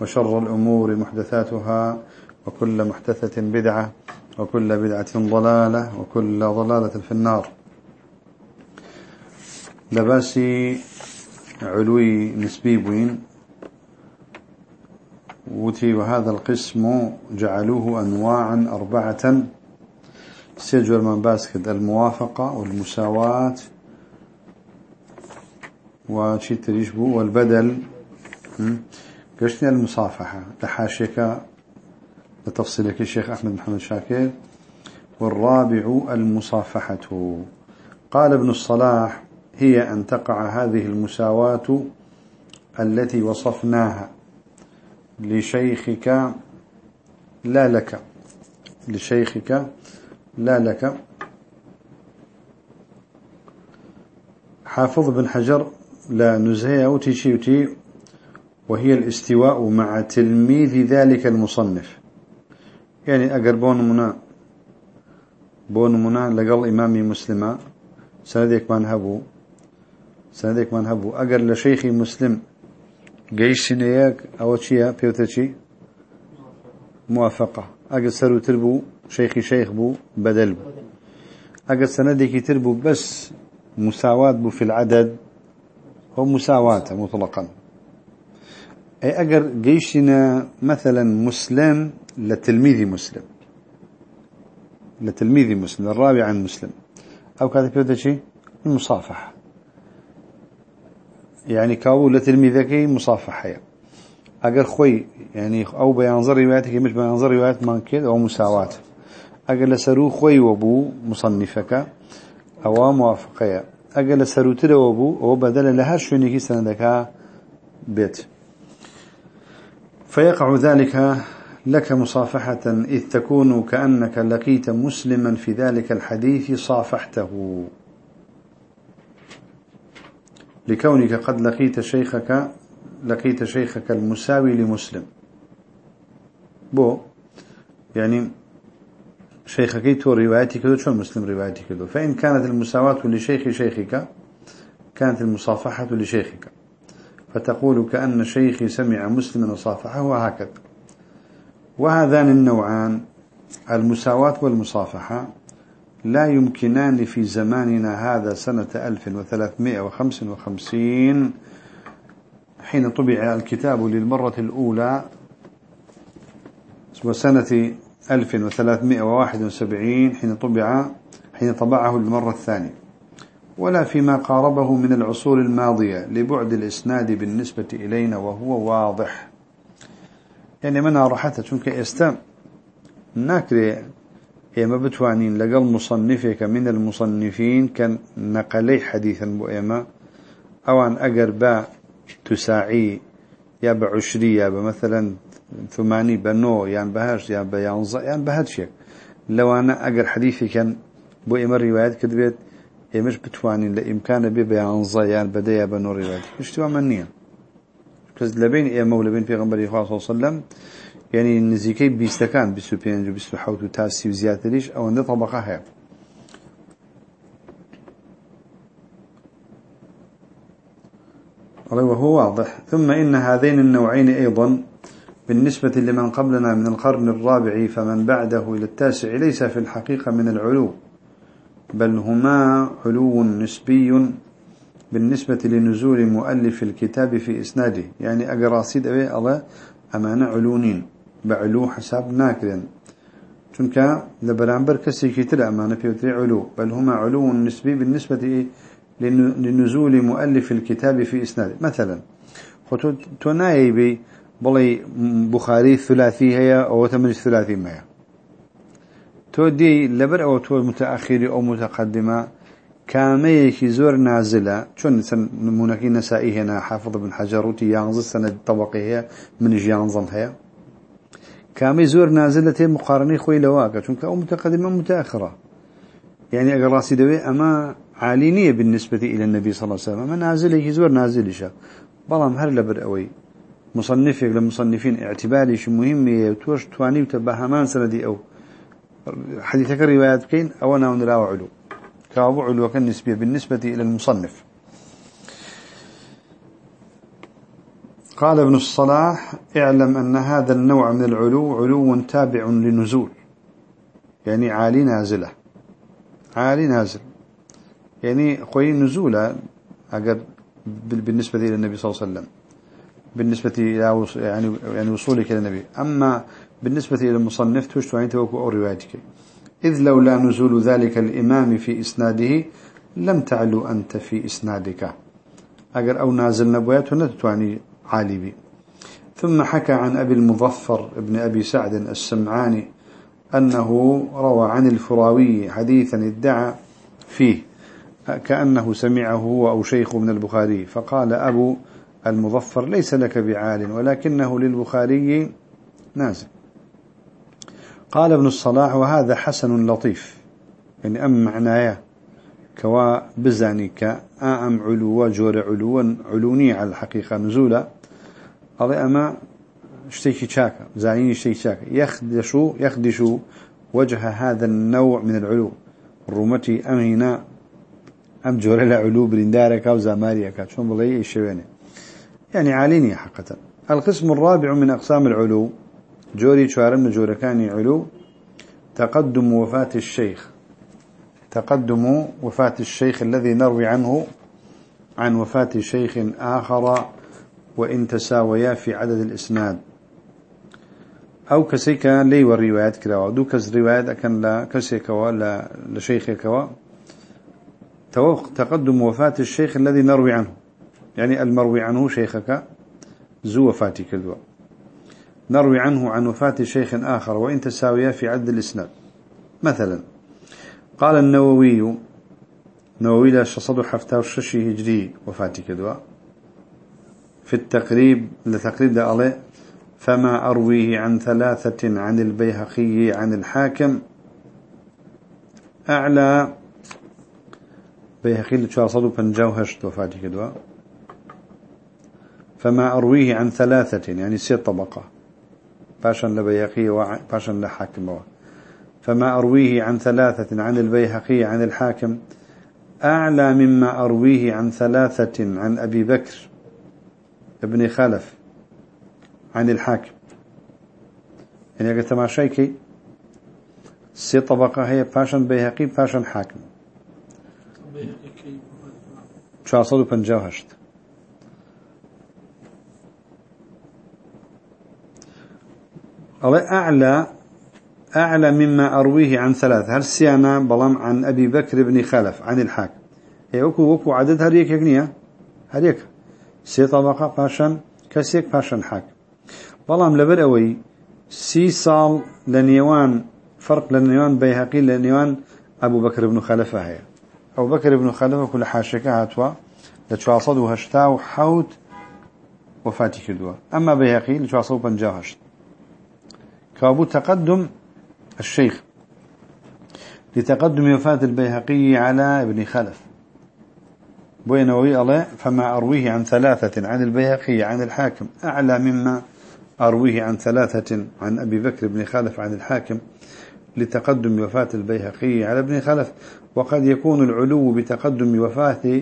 وشر الأمور محدثاتها وكل محدثة بدعة وكل بدعة ضلالة وكل ضلالة في النار. لباسي علوي نسبي بوين. وتي وهذا القسم جعلوه أنواعا أربعة. سجل من باسكت الموافقة والمساواة. وشي تريشبو والبدل. قشتنا المصافحة لحاشيك لتفصيلك الشيخ أحمد محمد شاكر والرابع المصافحة. قال ابن الصلاح هي أن تقع هذه المساواة التي وصفناها لشيخك لا لك. لشيخك لا لك. حافظ بن حجر لا نزهي أو تشيوتي وهي الاستواء مع تلميذ ذلك المصنف. يعني أقر بون منا بون منا لقل إمامي مسلمة سندك من هبو سندك من هبو. أقر لشيخي مسلم قيش سنياك أو تشيا بيوتشي؟ موافقة. أقر سرو تربو شيخي شيخ بو بدل بو. أقر سندك تربو بس مساواة بو في العدد هو مساواة مطلقا. أي أجر جيشنا مثلا مسلم لتلميذ مسلم. لتلميذ مسلم الرابع عن مسلم. أو كذا كذا شيء المصافحة. يعني كاو لتلميذك مصافحة. أجر خوي يعني أو بينظر رواياتك مش بينظر روايات ما كده أو مساواة. أجر لسرو خوي وأبو مصنفك أو موافقية أجر لسرو ترى وأبو أو بدل لها شو نيجي سندك بيت. فيقع ذلك لك مصافحة إذ تكون كأنك لقيت مسلما في ذلك الحديث صافحته. لكونك قد لقيت شيخك لقيت شيخك المساوي لمسلم. بو يعني شيخك تو روايتك شو مسلم روايتك كذو فإن كانت المساواة لشيخ شيخك كانت المصافحة لشيخك. فتقول كأن شيخي سمع مسلما وصافحه وهكذا. وهذان النوعان المساواة والمصافحة لا يمكنان في زماننا هذا سنة 1355 حين طبع الكتاب للمرة الأولى وسنة 1371 حين طبع حين طبعه للمرة الثانية. ولا فيما قاربه من العصور الماضية لبعد الإسناد بالنسبة إلينا وهو واضح. يعني منها راحتها چونك استام ناكري إما بتوانين لقل مصنفك من المصنفين كان نقلي حديثا بؤيما أو أن أقر با تساعي يا بعشري يا مثلا ثماني بنو يعني بهاش يعني بيانزا يعني بهادشيك لو أنا أقر حديثي كان بؤيما الروايات كذبت ببيان زيان بدايا بنور روايات اشتوا منيا كز لبين إيما ولبين في غنبري صلى الله عليه وسلم يعني نزيكي بيستكان بيستو بينجو بيستو حوتو تاسي وزيادة ليش أو أن طبقة هي وهو واضح. ثم إن هذين النوعين أيضا بالنسبة لمن قبلنا من القرن الرابع فمن بعده إلى التاسع ليس في الحقيقة من العلو. بل هما علو نسبي بالنسبة لنزول مؤلف الكتاب في إسناده. يعني أقراصيد أبي الله أمانة علونين بعلو حساب ناكرا چونك لبرانبر كسي كتر أمانة في علو. بل هما علو نسبي بالنسبة لنزول مؤلف الكتاب في إسناده. مثلا تنايبي بي بلي بخاري ثلاثي هي أو ثمانية ثلاثي ما هي تو دي لبر أو تو متأخر أو متقدمة كاميكي زور نازلة شون نمونكي نسائي هنا حافظ بن حجر وتي يانز السنة طبقية من جيانزم هي كامي زور نازلة مقارنة خوي لواقع شونك أو متقدمة متأخرة يعني أقل راسي دوي أما عالينية بالنسبة إلى النبي صلى الله عليه وسلم أما نازله زور نازل بلام هر لبر أوي مصنفك لمصنفين اعتباري شو مهم توش تواني وتبهمان سندي أو حديثك الروايات كين أو أنا ونراو علو كابو علو كان نسبية بالنسبة إلى المصنف. قال ابن الصلاح اعلم أن هذا النوع من العلو علو تابع لنزول. يعني عالي نازلة. عالي نازل. يعني قوي نزولة أقر بالنسبة إلى النبي صلى الله عليه وسلم. بالنسبة إلى يعني يعني وصولك إلى النبي. أما بالنسبة إلى المصنف توشتو عين توكو أو روايتك. إذ لولا نزول ذلك الإمام في إسناده لم تعلو أنت في إسنادك. أجر أو نازل نبوات ونتتواني عالي بي. ثم حكى عن أبي المظفر ابن أبي سعد السمعاني أنه روى عن الفراوي حديثا ادعى فيه كأنه سمعه هو أو شيخ من البخاري. فقال أبو المظفر ليس لك بعال ولكنه للبخاري نازل. قال ابن الصلاح وهذا حسن لطيف. يعني أم معناه كوا بزاني كأم علو جور علو علوني على الحقيقة نزولا. الله أما اشتيكي شاكا زعيني اشتيكي شاكا يخدشو يخدشو وجه هذا النوع من العلو. الرومتي أم هنا أم جور العلو برندارك أو زماريك. شون بلي الشويني يعني عاليني حقا القسم الرابع من أقسام العلو جوري شوارم جوركاني علو تقدم وفاة الشيخ. تقدم وفاة الشيخ الذي نروي عنه عن وفاة شيخ آخر وإن تساويا في عدد الإسناد. أو كسيكا لي والروايات كلا دو كز روايات أكن لا كسيكا ولا لشيخك تقدم وفاة الشيخ الذي نروي عنه. يعني المروي عنه شيخك زو وفاتك الدواء نروي عنه عن وفاة شيخ آخر وإن تساويا في عد الإسناد. مثلا قال النووي نووي لا شصد حفتا وششي هجري وفاتي كدوا في التقريب لتقريب الله فما أرويه عن ثلاثة عن البيهقي عن الحاكم. أعلى بيهقي لتشاصد بنجاوهشت وفاتي كدوا فما أرويه عن ثلاثة يعني ست طبقة. باشا لبيهقي وباشا لحاكم فما أرويه عن ثلاثة عن البيهقي عن الحاكم أعلى مما أرويه عن ثلاثة عن أبي بكر ابن خلف عن الحاكم. يعني قلت ما شيكي؟ سي طبقة هي باشن بيهقي باشن حاكم. شو أصدوا بنجاوهشت. أعلى أعلى مما أرويه عن ثلاث هل سيانا بلام عن أبي بكر بن خلف عن الحاكم هي وكو وكو عدد هريك يكنية هريك سي طبقة باشن كسيك باشن حاكم بلام لبر أوي سي صال لنيوان فرق لنيوان بيهقي لنيوان أبو بكر بن خلفة هي. أبو بكر بن خلفة كل حاشكة هاتوا لتواصد وهشتا وحوت وفاتي كدوا. أما بيهقي لتواصد بنجاهشت كابو تقدم الشيخ لتقدم وفاة البيهقي على ابن خلف. بوينوي الله فما أرويه عن ثلاثة عن البيهقي عن الحاكم. أعلى مما أرويه عن ثلاثة عن أبي بكر بن خلف عن الحاكم لتقدم وفاة البيهقي على ابن خلف. وقد يكون العلو بتقدم وفاة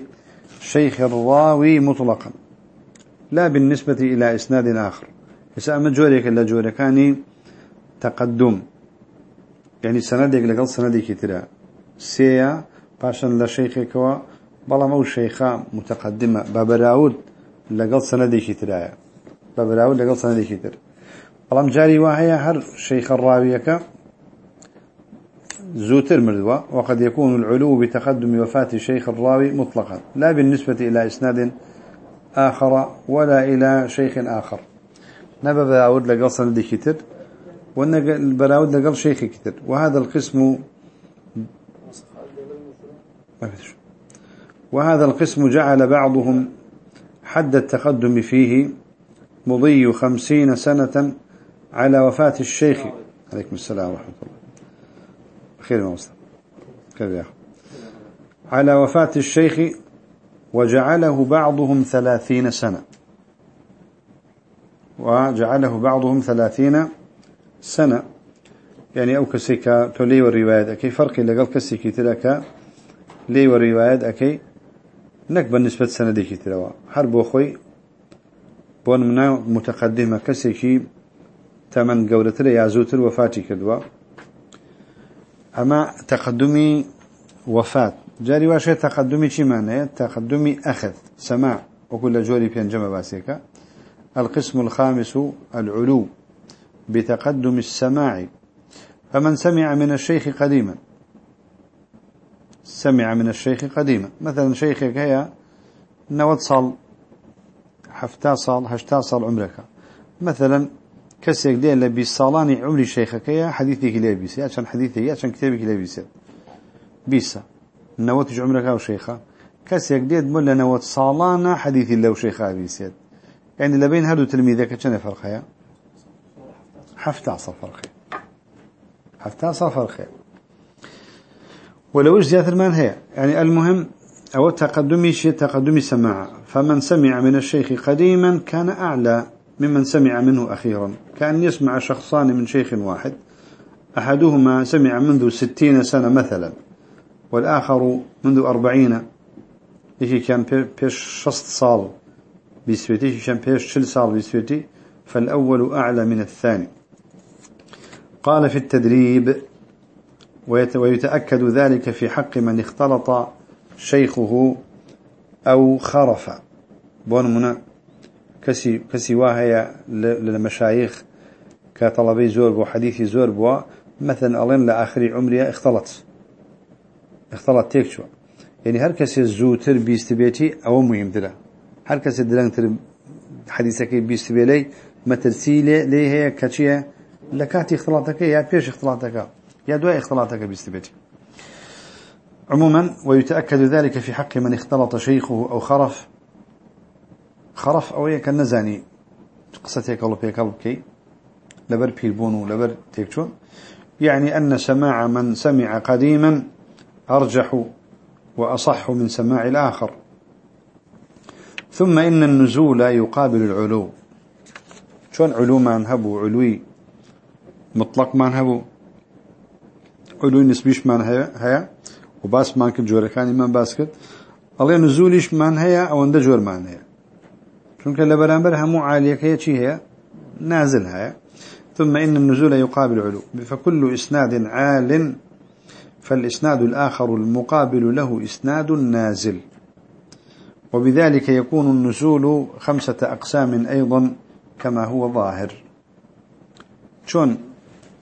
شيخ الراوي مطلقا لا بالنسبة إلى إسناد آخر. يسأل مجوريك إلا جوركاني تقدم يعني سندك لقل سندك ترى. سيا باشن لشيخك و بلا مو شيخة متقدمة. بابراود لقل سندك ترى. بابراود لقل سندك ترى. بلام جاري وهي هر شيخ الراويك زوتر مردوا. وقد يكون العلو بتقدم وفاة شيخ الراوي مطلقا. لا بالنسبة إلى إسناد آخر ولا إلى شيخ آخر. نبى براود لقل سندك ترى والبراود لقل شيخ كتر وهذا القسم وهذا القسم جعل بعضهم حد التقدم فيه مضي خمسين سنة على وفاة الشيخ. عليكم السلام ورحمة الله. خير ما مصطفى خير يا أخي. على وفاة الشيخ وجعله بعضهم ثلاثين سنة. وجعله بعضهم ثلاثين سنة. يعني أو كسيكا تولي والرواية أكي. فرق لقل كسيكي تلك لي والرواية أكي. نك بالنسبة سنة ديكي تلوا حرب أخوي بون منا متقدمة كسيكي تمن قولة يا زوتر وفاتي كدوا. أما تقدمي وفاة جاري واشي تقدمي شي معنى؟ تقدمي أخذ. سماع. وكل جوري بينجم باسيكا. القسم الخامس العلو. بتقدم السماع. فمن سمع من الشيخ قديما سمع من الشيخ قديما. مثلا شيخك هي نوت صال حفتا صال هشتا صال عمرك. مثلا كسيك دي اللي صالاني عمري شيخك هي حديثك ليه بيسي عشان حديثي عشان كتابك ليه بيسي بيسا. نوتج عمرك أو شيخة كسيك دي ملا نوت صالانا حديثي لو شيخة بيسي يعني لبين هدو تلميذك كان فرق حفتا صال فرق حفتا صال فرق ولو إيش زيادة المان هي. يعني المهم أو تقدمي شيء تقدمي سماع فمن سمع من الشيخ قديما كان أعلى ممن سمع منه أخيرا. كأن يسمع شخصان من شيخ واحد. أحدهما سمع منذ ستين سنة مثلا والآخر منذ أربعين. إيشي كان بيش شست صال بيسويتي إيشي كان بيش شل صال بيسويتي. فالأول أعلى من الثاني. قال في التدريب ويتأكد ذلك في حق من اختلط شيخه أو خرف. بون منا كسي كسي واهي للمشايخ كطلبي زور بو حديثي زور بو مثلا ألين لآخر عمري اختلط. اختلط تيكشو يعني هر كسي زوتر بيستبيتي أو مهم دلا. هر كسي دلانتر حديثك بيستبيلي ما ترسيلي ليه هي كتشيه لكاتي اختلاطك يا بيش اختلاطك يا دواء اختلاطك بيستبيتي عموما ويتأكد ذلك في حق من اختلط شيخه أو خرف. خرف أو يكن نزاني قصتك الله بيك كي. لبر بيربونو لبر تيكتون. يعني أن سماع من سمع قديما أرجح وأصح من سماع الآخر. ثم إن النزول يقابل العلو. شون علو ما نهبو علوي. مطلق ما نهبو علوي نسبيش ما هيا وباس ما كنت جوري كان من باس كنت الله نزوليش ما هيا أو عند جور ما هيا چونك لبرانبر همو عاليك هي چي هي نازل هي ثم إن النزول يقابل علو. فكل إسناد عال فالإسناد الآخر المقابل له إسناد نازل. وبذلك يكون النزول خمسة أقسام أيضا كما هو ظاهر. شون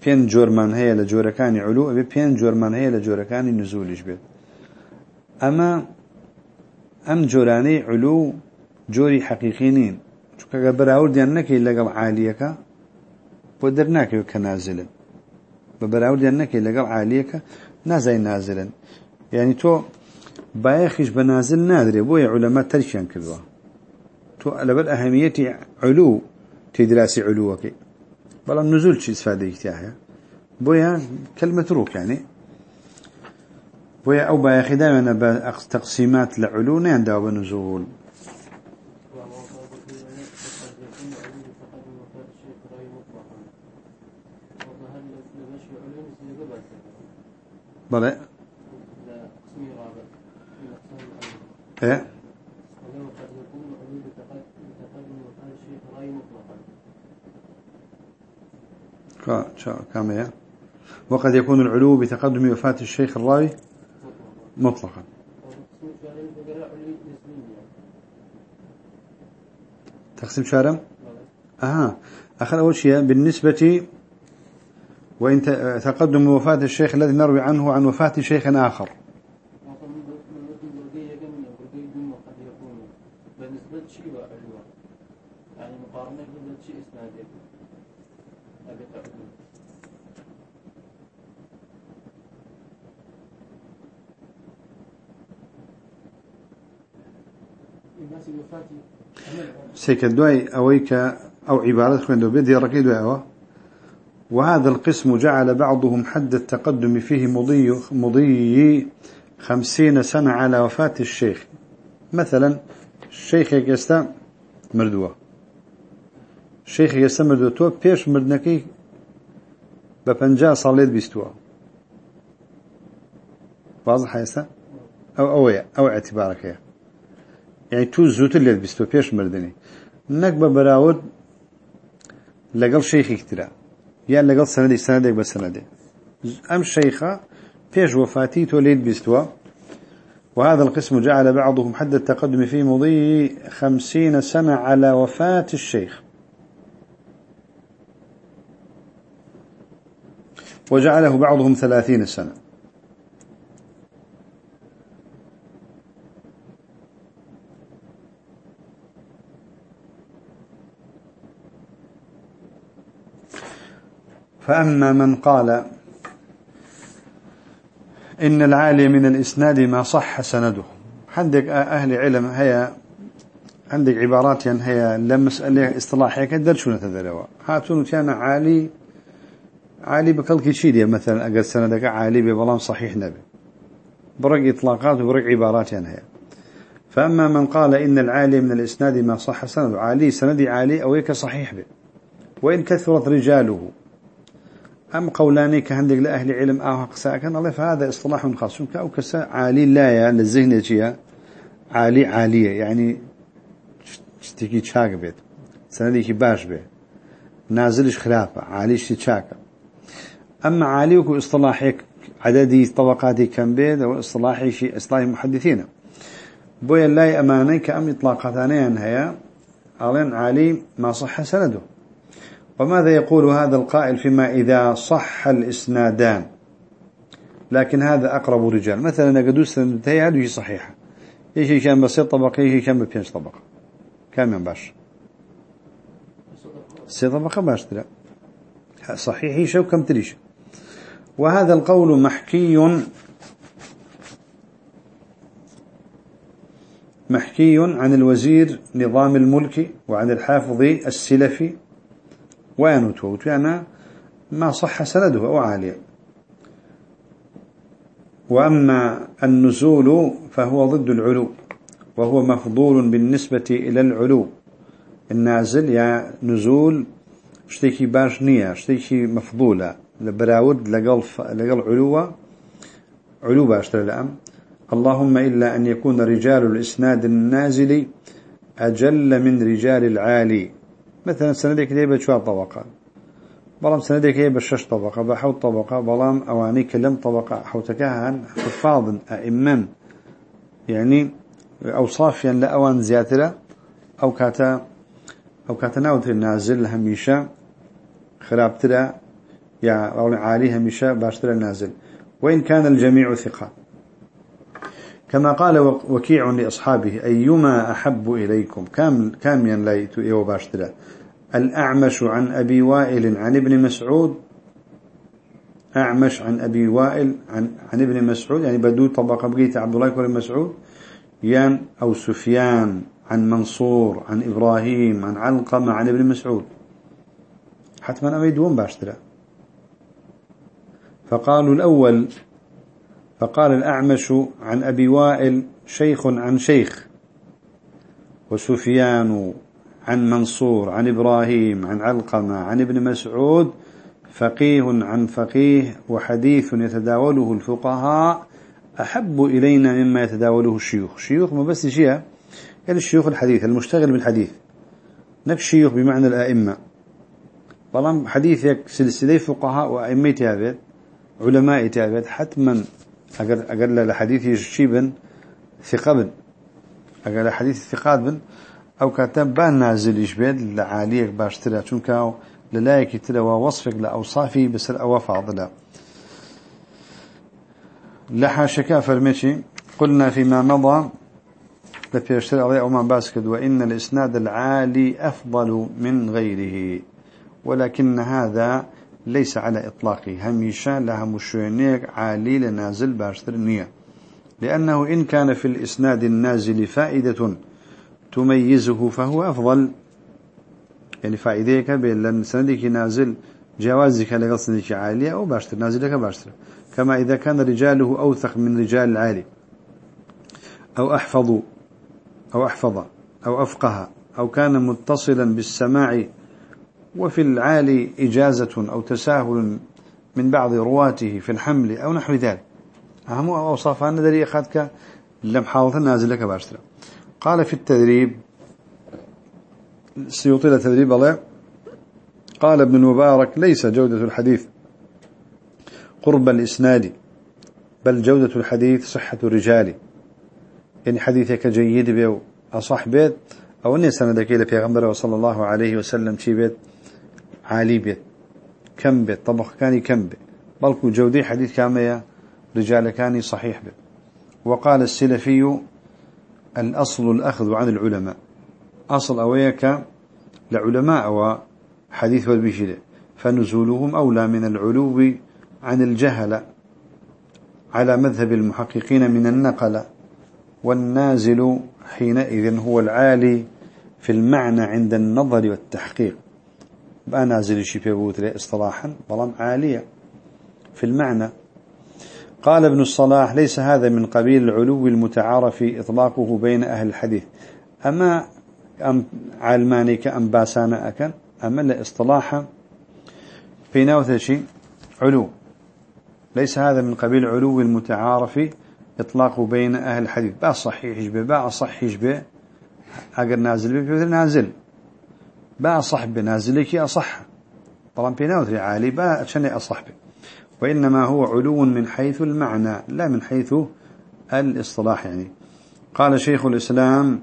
پێنج جۆرمان هەیە لە جۆرەکانی علو ئەبێ پێنج جۆرمان هەیە لە جۆرەکانی نزولیش بێت. ئەمە ئەم جۆرانەی علو جۆری حەقیقی نین. چکەگە بەراوردیان نەکەی لەگەڵ عالیەکە بۆ دەرناکەوێت کە نازلن. بە بەراوردیان نەکەی لەگەڵ عالیەکە نازای نازلن. یعنی تۆ بایەخیش بە نازل نادرێ بۆیە علەما تەرکیان کردووە. تۆ لەبەر ئەهەمیەتی علو تێدراسی علووەکەی. بەڵام نزول چی استفادەیەکتیا هەیە بۆیە کلمە ڕووک یعنی بۆیە ئەو بایەخی داوێنە بە تەقسیمات لە علو نیانداوە بە نزول بلى. إيه؟ كم هي وقد يكون العلو بتقدم وفاة الشيخ الراوي مطلقا تقسيم شارم أها اخر اول شيء بالنسبة وإن تقدم وفاة الشيخ الذي نروي عنه عن وفاة شيخ آخر سيك الدواي أويك أو عبارة خوين دو بيدي ركيد أوا وهذا القسم جعل بعضهم حد التقدم فيه مضي مضي خمسين سنة على وفاة الشيخ. مثلا الشيخ يستا مردوة. الشيخ يستا مردوة. تو بيش مردنكي بپنجا صليت بيستوه واضح يستا؟ أو أويا أو اعتبارك يا. يعني تو زوت اللي بيستوه بيش مردني نكبة براود لقل شيخ اكترا يا لقل سندي سندك بس سندي أم شيخة بيش وفاتي توليد بيستوى وهذا القسم جعل بعضهم حد التقدم في مضي خمسين سنة على وفاة الشيخ. وجعله بعضهم ثلاثين سنة. فأما من قال إن العالي من الإسناد ما صح سنده. عندك أهل علم هي عندك عبارات يعني هي لمسألة اصطلاحية كدر شو نتذروا هاتون كان عالي عالي بكل كشيدية مثلا أقل سندك عالي ببلام صحيح نبي. برق إطلاقات وبرق عبارات يعني هي فأما من قال إن العالي من الإسناد ما صح سنده عالي سندي عالي أو يك صحيح به. وإن كثرت رجاله. أم قولاني كهندق لأهل علم آه قساء كان الله فهذا إصطلاح خاص. أو كساء عالي لا يا للذهن يجيها عالي عالية. يعني تشتكي تشاك بيت سنديك باش بيت نازلش خلافة عاليش تشاك أما عالي وكو اصطلاحي عددي طبقاتي كم بيت أو إصطلاحي شيء اصطلاحي محدثين. بويا لا أماني كأم إطلاقاتانيا هي أعلن عالي ما صح سنده. وماذا يقول هذا القائل فيما إذا صح الإسنادان؟ لكن هذا أقرب رجال. مثلا قدوس سندتي هذه صحيحة؟ إيش كان بسيط طبقة. إيش كان ببينش طبقة. كم من باش؟ سي طبقة باش ترى. صحيح. إيش وكم تريش؟ وهذا القول محكي. محكي عن الوزير نظام الملك وعن الحافظ السلفي وين وتوانا ما صح سنده أو عالية. وأما النزول فهو ضد العلو وهو مفضول بالنسبة إلى العلو. النازل يا نزول اشتكي باش نية اشتكي مفضولة لبراود لقل, لقل علوة علو باش الأم اللهم إلا أن يكون رجال الإسناد النازل أجل من رجال العالي. مثلا سندك ليه بشوار طبقة. بلام سندك ليه بشش طبقة بحوت طبقة بلام أواني كلم طبقة حوتكهن حفاظ أئمن يعني أوصافيا لأوان زياترة أو كاتا أو كاتا ناوتر نازل هميشة خرابترة أو عالي هميشة باشترة نازل وإن كان الجميع ثقة. كما قال وكيع لأصحابه أيما أحب إليكم؟ كام كام ينلايت إيو باشترا الأعمش عن أبي وائل عن ابن مسعود. أعمش عن أبي وائل عن, عن ابن مسعود. يعني بدو طبقة بقيت عبد الله بن مسعود. يان أو سفيان عن منصور عن إبراهيم عن علقمة عن ابن مسعود. حتما أبي دوم باشترا فقالوا الأول فقال الأعمش عن أبي وائل شيخ عن شيخ وسفيان عن منصور عن إبراهيم عن علقمة عن ابن مسعود فقيه عن فقيه وحديث يتداوله الفقهاء أحب إلينا مما يتداوله الشيوخ. شيوخ ما بس شيء الشيوخ الحديث المشتغل بالحديث. نفس شيوخ بمعنى الآئمة. طالما حديثك سلسلة فقهاء وأئمة تابت علماء تابت حتما أقل أقل الحديث شيبا ثقبا أقل الحديث ثقات بن. أو كاتب بان نازل يشبيد لعاليك باشترى چونك للايك ترى ووصفك لأوصافي بسر أو فاضلة. لحاشكا فرمشي قلنا فيما مضى. لبيشتري عليه أو باسكد. وإن الإسناد العالي أفضل من غيره. ولكن هذا ليس على إطلاقه. هميشا لها مشوينيك عالي لنازل باشتر نية لأنه إن كان في الإسناد النازل فائدة تميزه فهو أفضل. يعني فائديك بين لأن سندك نازل جوازك لغل سندك عالية أو باشتر نازلك باشتر. كما إذا كان رجاله أوثق من رجال العالي. أو أحفظ أو أحفظ أو أفقه أو كان متصلا بالسماع وفي العالي إجازة أو تساهل من بعض رواته في الحمل أو نحو ذلك. أهم أوصاف أن ذلك أخذك لم حاولت نازل لك باشترا. قال في التدريب سيوطي التدريب الله قال ابن المبارك ليس جودة الحديث قرب الإسناد بل جودة الحديث صحة الرجال. يعني حديثك جيد بيو أصح بيت أو أني سندك إلى پیغمبر صلى الله عليه وسلم شي بيت؟ عالي بيت كم بيت؟ طبخ كاني كم بيت؟ بلكو جودي حديث كامية رجال كاني صحيح بيت. وقال السلفي الأصل الأخذ عن العلماء. أصل أويك لعلماء وحديث والبشرة فنزولهم أولى من العلو عن الجهل على مذهب المحققين من النقل والنازل حينئذ هو العالي في المعنى عند النظر والتحقيق. بقى نازل شبه اصطلاحا بلام عالية. في المعنى قال ابن الصلاح ليس هذا من قبيل العلو المتعارف إطلاقه بين أهل الحديث. أما أم علماني كأم باسانا أكن أما الاصطلاح في نوث شيء علو. ليس هذا من قبيل علو المتعارف إطلاقه بين أهل الحديث. با صحيح به با صحيح به أقر نازل به نازل. با صح به نازل كي أصح طبعا نوث عالي با أشني أصح به وإنما هو علو من حيث المعنى لا من حيث الإصطلاح يعني. قال شيخ الإسلام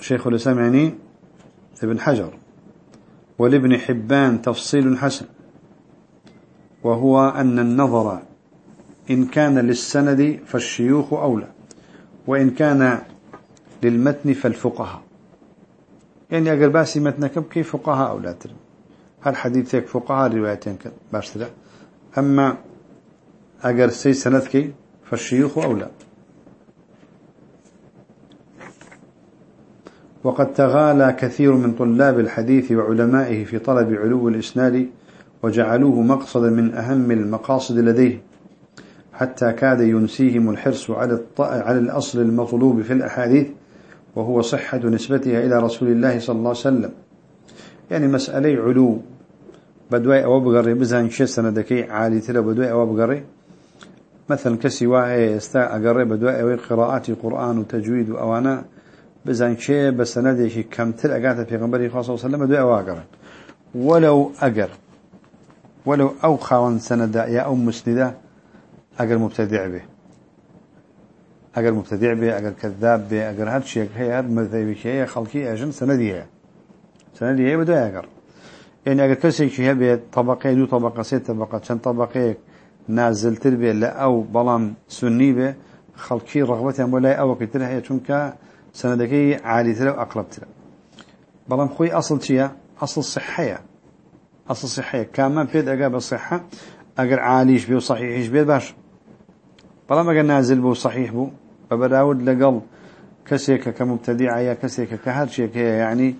شيخ الإسلام يعني ابن حجر. ولابن حبان تفصيل حسن. وهو أن النظر إن كان للسند فالشيوخ أولى وإن كان للمتن فالفقهاء. يعني أقل بأسي متنك كيف فقهاء أولى ترم هل حديثك فقهاء روايتين باشترا أما أجر سي سندك فالشيوخ أولى وقد تغالى كثير من طلاب الحديث وعلمائه في طلب علو الإسناد وجعلوه مقصدا من أهم المقاصد لديه حتى كاد ينسيهم الحرص على على الأصل المطلوب في الأحاديث وهو صحة نسبتها إلى رسول الله صلى الله عليه وسلم. يعني مسألة علو. بدواي أو بقري بزان شي سندكي عالي تلا بدواي أو بقري مثلا كسواء إستا أقري بدواي أو قراءات قرآن وتجويد وأوانا بزان شي بسندكي كم تل أقاتا في غنبري عليه وسلم بدواي أو أقري ولو أقر ولو أو خاون سندا يا أو مسندة أقر مبتدع به. أقر مبتدع به أقر كذاب به أقر هاد شيء هي مذهبي شيء خلقي أجن سندي هي سندي هي بدواي أقر يعني أجر كسي شيء بيت طبقة دو طبقة ست طبقة شن طبقة نازل تربية لا أو بلام سني به خلقي رغبتهم ولا أو كتير هي شنك سندكي عالي ترى وأقرب ترى بلام خوي أصل شيء أصل صحية أصل صحية كمان بيد أجاب الصحة أجر عاليش بيه وصحيحش بيه باش. بلام أجر نازل بو صحيح بو. فبداود لقل كسيك كمبتدع يا كسيك كهر شيء يعني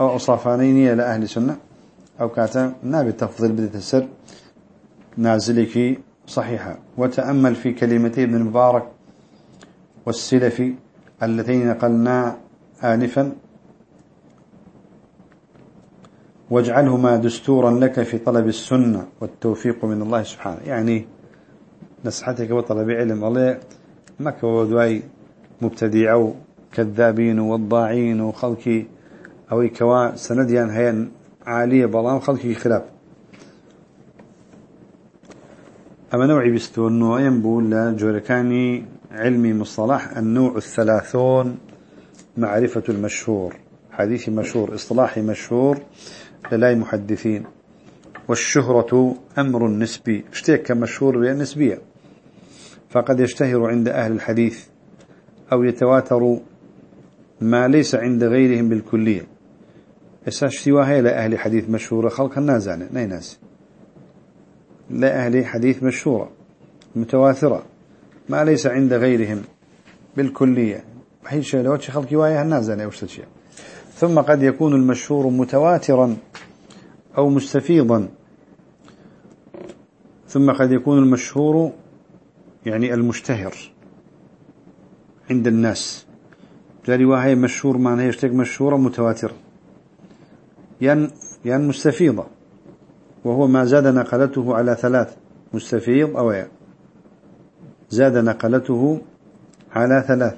أو أصافانين لأهل سنة أو كاتا نابي تفضيل بدة السر نازلك صحيحة وتأمل في كلمتي ابن المبارك والسلفي اللتين نقلنا آنفا واجعلهما دستورا لك في طلب السنة والتوفيق من الله سبحانه يعني نصحتك وطلب علم الله مكة ودواي مبتدعوا كذابين والضاعين وخلقي أو كوا سنديان هيا عالية بلام خلقي خلاف. أما نوعي بستون نوعين بقول جوركاني علمي مصطلح النوع الثلاثون معرفة المشهور حديث مشهور اصطلاحي مشهور للاي محدثين. والشهرة أمر نسبي اشتيك مشهور نسبية. فقد يشتهر عند أهل الحديث أو يتواتر ما ليس عند غيرهم بالكلية. إساش سواها لا أهل حديث مشهورة خلق النازانة ناي ناس لا أهل حديث مشهورة متواثرة ما ليس عند غيرهم بالكلية. هي شيء لو خلقي وايا النازل يوشتشي ثم قد يكون المشهور متواترا أو مستفيضا. ثم قد يكون المشهور يعني المشتهر عند الناس. جاري واهي مشهور معناه يشتك مشهورة متواتر ين ين مستفيضة وهو ما زاد نقلته على ثلاث مستفيض أو زاد نقلته على ثلاث.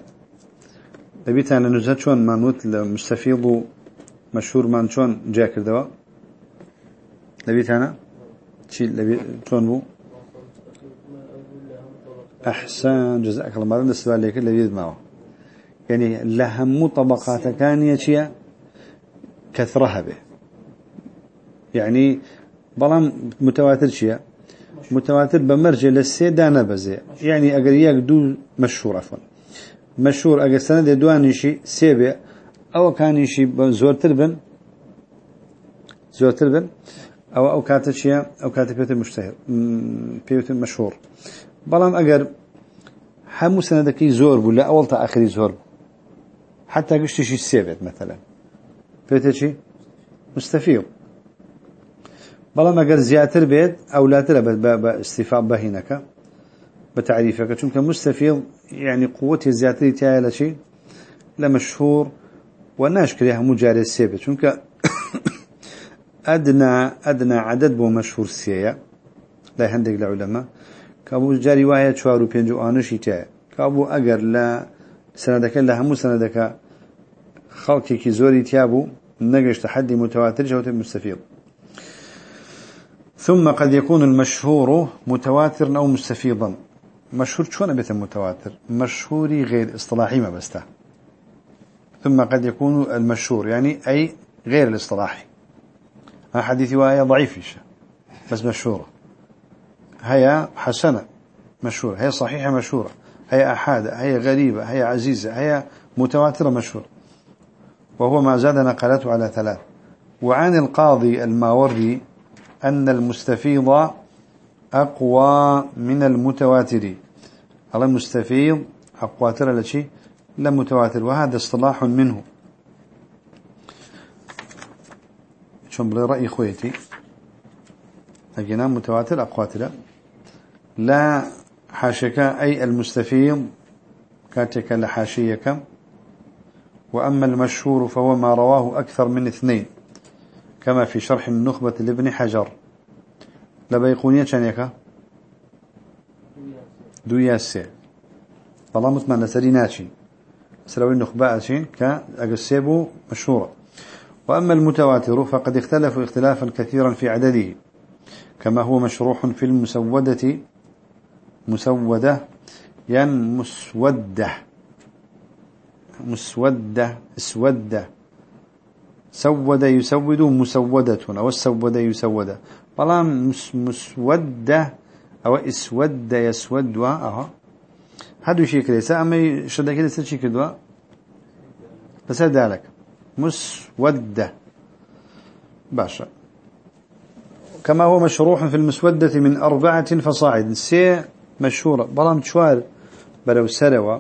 لبيت أنا نزهد شون ما نوت مستفيض مشهور ما شون جاكر دوا؟ لبيت أنا شي لبيت شون بو؟ ئەحسان جز ئەکڵمەرە دەستا لێکرد لە وێدماوە یعنی لە هەموو طبقاتەکانیە چییە؟ کەثڕە هەبێ. یعنی بەڵام متەواتر چییە؟ متەواتر بە مەرجێ لە سێدا نەبەزێ. یعنی ئەگەر یەک دوو مەشهورەفن مەشهور ئەگەر سەنەدێ دوانیشی سێبێ ئەوە کانیشی زۆرتر بن. زۆرتر بن. ئەوە ئەو کاتە چییە؟ ئەو کاتە پێێتە مشتهر پێوتن مەشهور. بلام أقل همو سندكي زور بولا أول تا آخري زور حتى قشتي شي سيبت مثلا. بيوت شي مستفيض بلا ما قال زياتر بيت أو لا ترى باستفاء بهنك بتعريفك چونك مستفيض يعني قوته زياتر تاعي لشيء لمشهور وناشكريها مجاري السيبة چونك أدنى أدنى عدد بو مشهور سيئة لا يهندق العلماء كابو جاري واحد شوارو بينجو آنشي تاعي كابو أقر لا سندك لا همو سندك خلقي كي زوري تيابو نقش تحدي متواتر جوة مستفيض ثم قد يكون المشهور متواترا أو مستفيضا. مشهور شون بيت متواتر؟ مشهوري غير اصطلاحي ما بسته ثم قد يكون المشهور يعني أي غير الاصطلاحي ها حديثي وهي ضعيف بس مشهورة هي حسنة مشهورة. هي صحيحة مشهورة. هي أحادة هي غريبة هي عزيزة هي متواترة مشهورة. وهو ما زاد نقلته على ثلاث. وعن القاضي الماوردي أن المستفيض أقوى من المتواتر. على المستفيض أقوى ترى لشي لا متواتر. وهذا اصطلاح منه. شون بلي رأي خويتي؟ أجينا متواتر أقوى ترى. لا حاشك أي المستفيض كاتك لحاشيك وأما المشهور فهو ما رواه أكثر من اثنين كما في شرح النخبة لابن حجر. لبيقونية شانيكا دو ياسي والله مطمئن سري ناشي سلوي النخبة أشين كأقسيبو مشهورة. وأما المتواتر فقد اختلفوا اختلافا كثيرا في عدده كما هو مشروح في المسودة مسودة ين مسودة. مسودة اسودة. سود يسود مسودة أو السود يسود. بلام مسودة أو اسود يسود. أها. هادو شيء كده. أما شد كده شيء كده. بس ذلك مسودة. باشا. كما هو مشروح في المسودة من أربعة فصاعد. سي مشهورة. بلام تشوار بلو سروا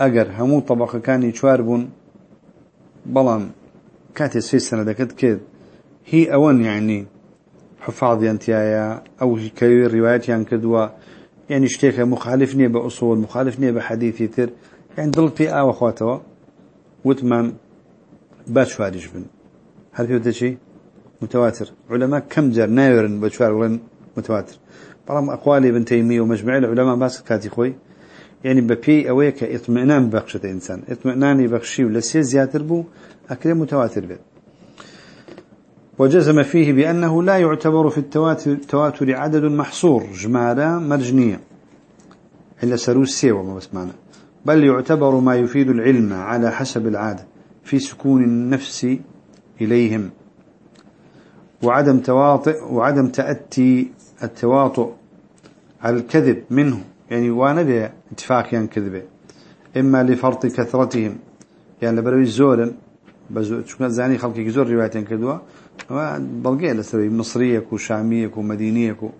أجر همو طبقة كان يشوار بون بلام كاتس في السنة دكت كد هي أون يعني حفاظ ينتيايا أو كي روايات يعني كدوا يعني اشتيك مخالف نية بأصول مخالف نية بحديث يتر يعني ضل في آه وخواته وتمام باشوارج بن. هل في شيء متواتر. علماء كم جار نايرن باشوار متواتر. برام أقوالي ابن تيمية ومجمع العلماء باس كاتي خوي. يعني ببي أويك إطمئنان بخشة إنسان. إطمئنان بخشي ولسي زياتر بو أكل متواتر به وجزم فيه بأنه لا يعتبر في التواتر عدد محصور جمالة مرجنية. إلا سروس سيوة ما بس معنا بل يعتبر ما يفيد العلم على حسب العادة في سكون النفس إليهم. وعدم تواطئ وعدم تأتي التواطؤ على الكذب منه. يعني وأنا به اتفاق يعني كذبة. إما لفرط كثرتهم. يعني لبروي زورا بزو شو زاني خلقي زور روايتين كدوا بلقي لسوي كو مدينية كو.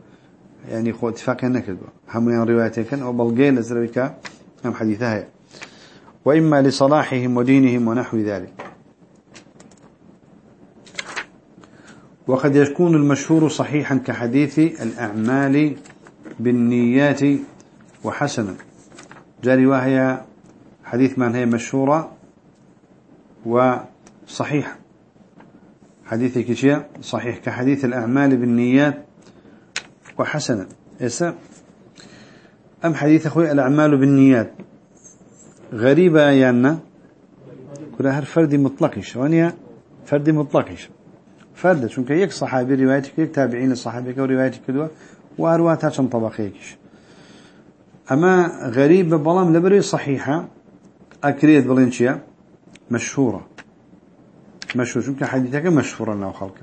يعني خو اتفاق هنا كدوا هم يعني روايتين كان. أو بلقي لسوي كا هم حديثها. وإما لصلاحهم ودينهم ونحو ذلك. وقد يكون المشهور صحيحا كحديث الأعمال بالنيات وحسنا. جاري وهي حديث من هي مشهورة وصحيح حديث كشيء صحيح كحديث الأعمال بالنيات وحسنا. إسا أم حديث أخوي الأعمال بالنيات؟ غريبة يانا كلها هر فردي مطلقش وانيا فردي مطلقش فرد شونك يك صحابي روايتك يك تابعين الصحابي وروايتك كدوه وأرواتها كم طبقيكش أما غريبة بلام لبري صحيحة أكريت بلينشيا مشهورة. مشهور شونك حديثك مشهورة لنا خلقه.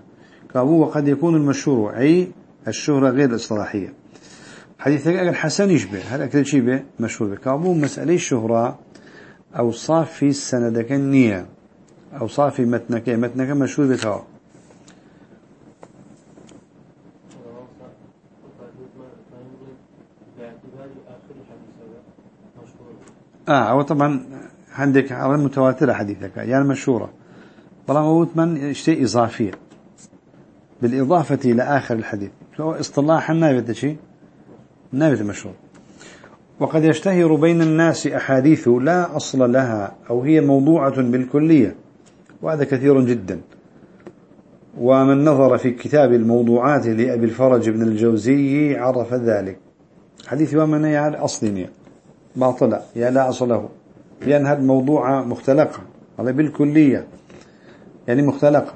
كابو وقد يكون المشهور أي الشهرة غير الإصطلاحية حديثك أقل حسن يشبه هل أكل شيء به مشهور به كابو مسألة الشهرة أوصاف في السندك النية أوصاف في متنك متنك مشهور بتاعه آه هو طبعا عندك على متواترة حديثك يعني مشهورة. طالما هو من شيء إضافية بالإضافة إلى آخر الحديث. فهو اصطلاحا نابت شيء نابت مشهور. وقد يشتهر بين الناس أحاديث لا أصل لها أو هي موضوعة بالكلية وهذا كثير جدا. ومن نظر في كتاب الموضوعات لأبي الفرج بن الجوزي عرف ذلك. حديث ومن يعني. أصلي باطلة يا لا أصل له. لأن هذا موضوع مختلقة هذا بالكلية يعني مختلقة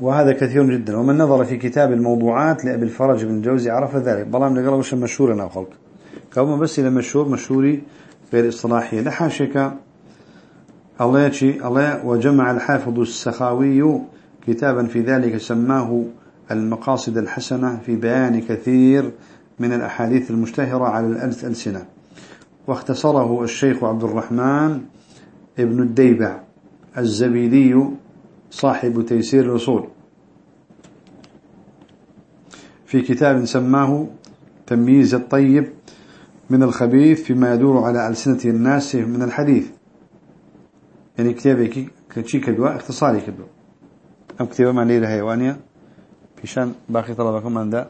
وهذا كثير جدا. ومن نظر في كتاب الموضوعات لأبي الفرج بن الجوزي عرف ذلك. بلام نقرأ وش مشهور أنا خلق كوما بس إلى مشهور مشهوري غير إصطلاحية. لحاشك الله الله وجمع الحافظ السخاوي كتابا في ذلك سماه المقاصد الحسنة في بيان كثير من الأحاديث المشتهرة على الألسنة واختصره الشيخ عبد الرحمن ابن الديبع الزبيدي صاحب تيسير الرسول في كتاب سماه تمييز الطيب من الخبيث فيما يدور على ألسنة الناس من الحديث. يعني كتابي كتشي كدوا اختصاري كدوا أم كتابة معني لهيوانية فيشان باقي طلبكم عند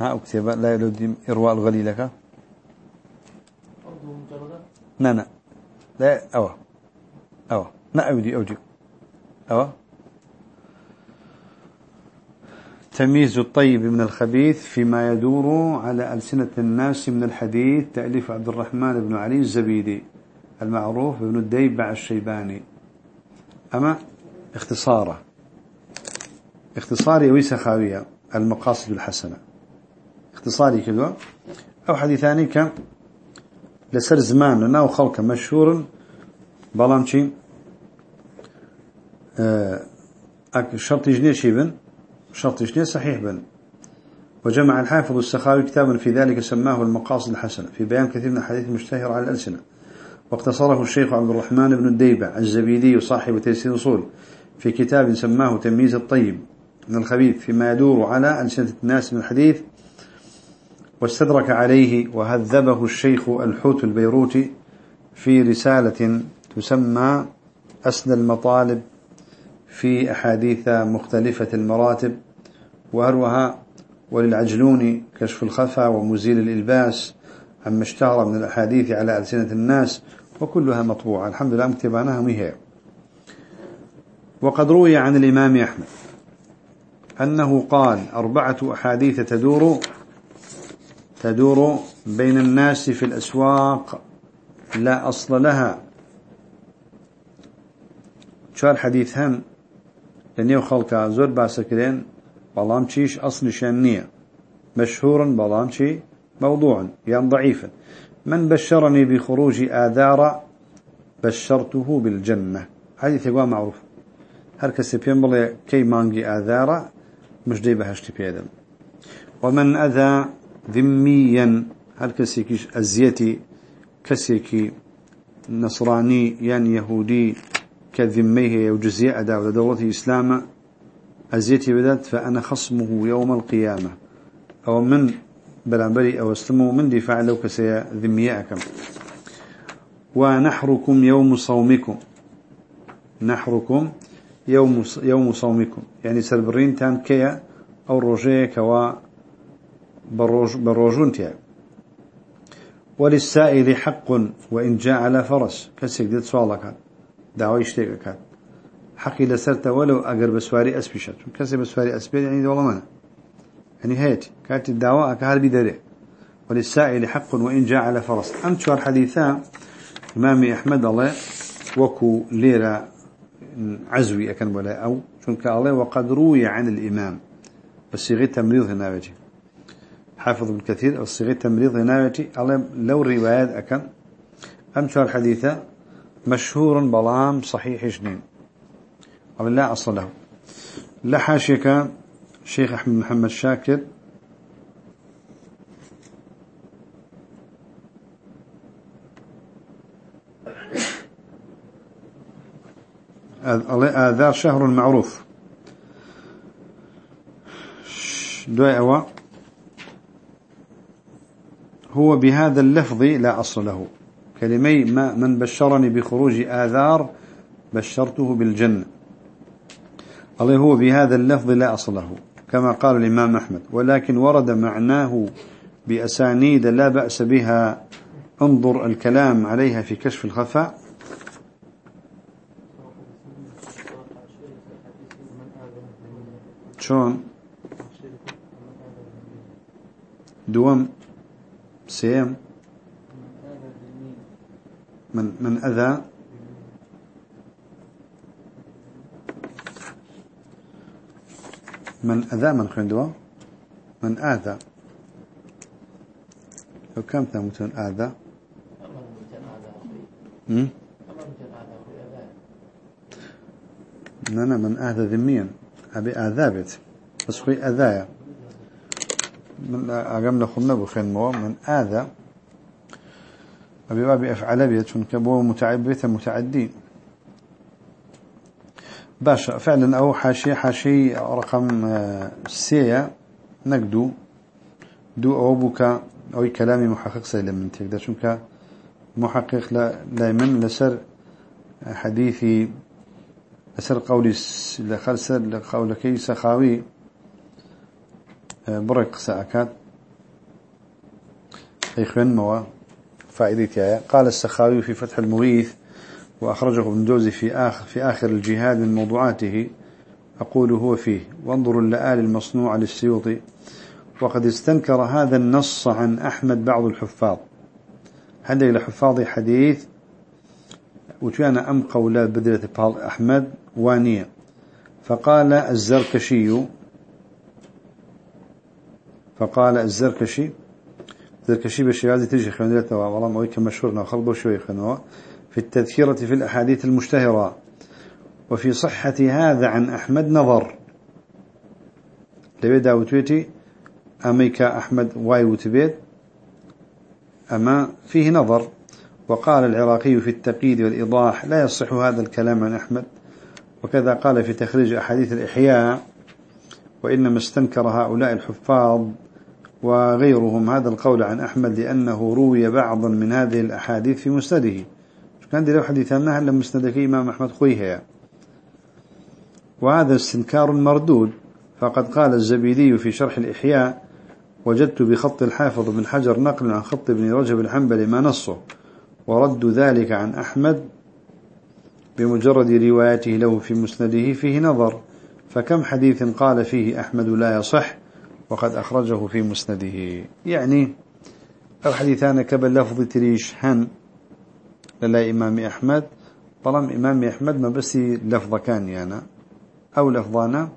ها كتابة لا يلودي إرواء الغلي لك لا لا. لا أوه أوه نأودي أودي أوه تمييز الطيب من الخبيث فيما يدور على ألسنة الناس من الحديث تأليف عبد الرحمن بن علي الزبيدي المعروف بن الديبع الشيباني. أما اختصاره. اختصاري ويسخاوية المقاصد الحسنة. اختصاري كذا أو حديثاني كان لسر زمان لنا وخلق مشهور بلانشي. آه شرط جنيه شي بن؟ شرط جنيه صحيح بن. وجمع الحافظ السخاوي كتابا في ذلك سماه المقاصد الحسنة في بيان كثير من الحديث المشتهر على الألسنة. واقتصره الشيخ عبد الرحمن بن الديبع الزبيدي صاحب تيسير الأصول في كتاب سماه تمييز الطيب من الخبيث فيما يدور على ألسنة الناس من الحديث واستدرك عليه وهذبه الشيخ الحوت البيروتي في رسالة تسمى أسنى المطالب في أحاديث مختلفة المراتب وأروها وللعجلون كشف الخفا ومزيل الإلباس عما اشتهر من الأحاديث على ألسنة الناس وكلها مطبوعة. الحمد لله مكتبانها مهي وقد روي عن الإمام أحمد أنه قال أربعة أحاديث تدور تدور بين الناس في الأسواق لا أصل لها. شو الحديث هم لنيو خلقا زور باسكرين بلام شيش أصل شانية مشهورا بلام شي موضوعا يعني ضعيفا. من بشرني بخروج آذار بشرته بالجنة. حديث يقوى معروف. هر كسي بيان كي مانجي آذار مش دي بهشت بيدن ومن أذى ذميا. هل كسيكيش أزيتي؟ كسيكي نصراني يعني يهودي كذميه وجزية أداء دولة إسلام أزيتي بدأت فأنا خصمه يوم القيامة. أو من بلانبري أو استمو من دفاع لو كسي ذمياءكم. ونحركم يوم صومكم. نحركم يوم يوم صومكم. يعني سربرين تان كيا أو كوا بروج بروجون تيا وللسائل حق وإن جاء على فرس. كسيك ديت سؤالك دعوة يشتيك حقي لسرت ولو أقر بسواري أسبشت كسي بسواري أسبيل يعني والله منا يعني هيت كانت الدعوة أكهر بدري وللسائل حق وإن جاء على فرس. أم شوار حديثا إمامي أحمد الله. وكو ليرة عزوي أكن ولا أو شنك الله. وقد روي عن الإمام. بصيغة تمريض هنا وجه حافظ ابن كثير الصيغة تمريض هنا وجه الله لو الروايات أكن. أم شوار حديثا مشهور بلام صحيح جنين قال لا أصل له. لا حاشيك شيخ أحمد محمد شاكر. آذار شهر معروف دعوة أوا. هو بهذا اللفظ لا أصل له. كلمي ما من بشرني بخروج آذار بشرته بالجنة. الله هو بهذا اللفظ لا أصل له كما قال الإمام أحمد. ولكن ورد معناه بأسانيد لا بأس بها انظر الكلام عليها في كشف الخفاء. شون دوم. سيم من من أذى. من أذى من خندوة. من آذى. لو كم ثمتون آذى. أنا من آذى ذميا. أبي آذابت. بس خوي أذايا. من أقام لكم نبو خين مو من آذى. أبي بابي أفعل بيت كبو متعبية متعدين. باشا فعلا أو حاشي حاشي رقم آه، سيا نقدو. دو أو بوكا أو كلامي محقق سيلا من تقدر شنك محقق لا دائما لسر حديثي لسر قولي لخلسر لقولكي سخاوي آه، برق ساكات إخوان موا فائدتي قال السخاوي في فتح المغيث وأخرجه ابن جوزي في آخر, في آخر الجهاد من موضوعاته. أقول هو فيه وانظروا اللآل المصنوعة للسيوطي وقد استنكر هذا النص عن أحمد بعض الحفاظ. هذا إلى حفاظ حديث؟ وكان أم قول بدرة أحمد وانية. فقال الزركشي فقال الزركشي الزركشي بالشيرازي تجي خلال والله ما هو مشهورنا خلبه شوي خنوه في التذكرة في الأحاديث المشتهرة وفي صحة هذا عن أحمد نظر. لبدا وتويتي أميكا أحمد واي وتبيت أما فيه نظر. وقال العراقي في التقييد والإيضاح لا يصح هذا الكلام عن أحمد. وكذا قال في تخريج أحاديث الإحياء وإنما استنكر هؤلاء الحفاظ وغيرهم. هذا القول عن أحمد لأنه روي بعضا من هذه الأحاديث في مسنده. كان دي لو حديثا ما هل مسندك إمام أحمد خويها. وهذا استنكار مردود. فقد قال الزبيدي في شرح الإحياء وجدت بخط الحافظ بن حجر نقل عن خط ابن رجب الحنبلي ما نصه. ورد ذلك عن أحمد بمجرد روايته له في مسنده فيه نظر. فكم حديث قال فيه أحمد لا يصح؟ وقد أخرجه في مسنده. يعني الحديثان كبل لفظ تريش هن للا إمام أحمد طالما إمام أحمد ما بس لفظ كان يعني أو لفظانا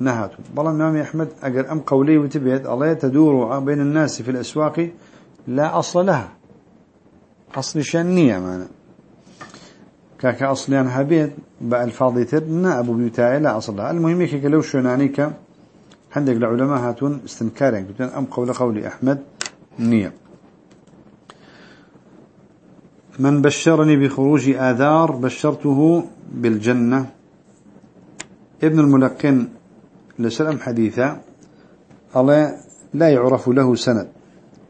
نهاتو. بلام إمام أحمد أجر أم قولي وتبيت الله تدور بين الناس في الأسواق لا أصل لها. أصل شنية معنا. كاك أصل يعني هبيت بألفاظ تر أبو بيوتاعي لا أصل لها. المهم يكي لو شنانيك عندك العلماء هاتون استنكارين أم قول قولي أحمد؟ نية. من بشرني بخروج آذار بشرته بالجنة. ابن الملقن لسلام حديثا. الله لا يعرف له سند.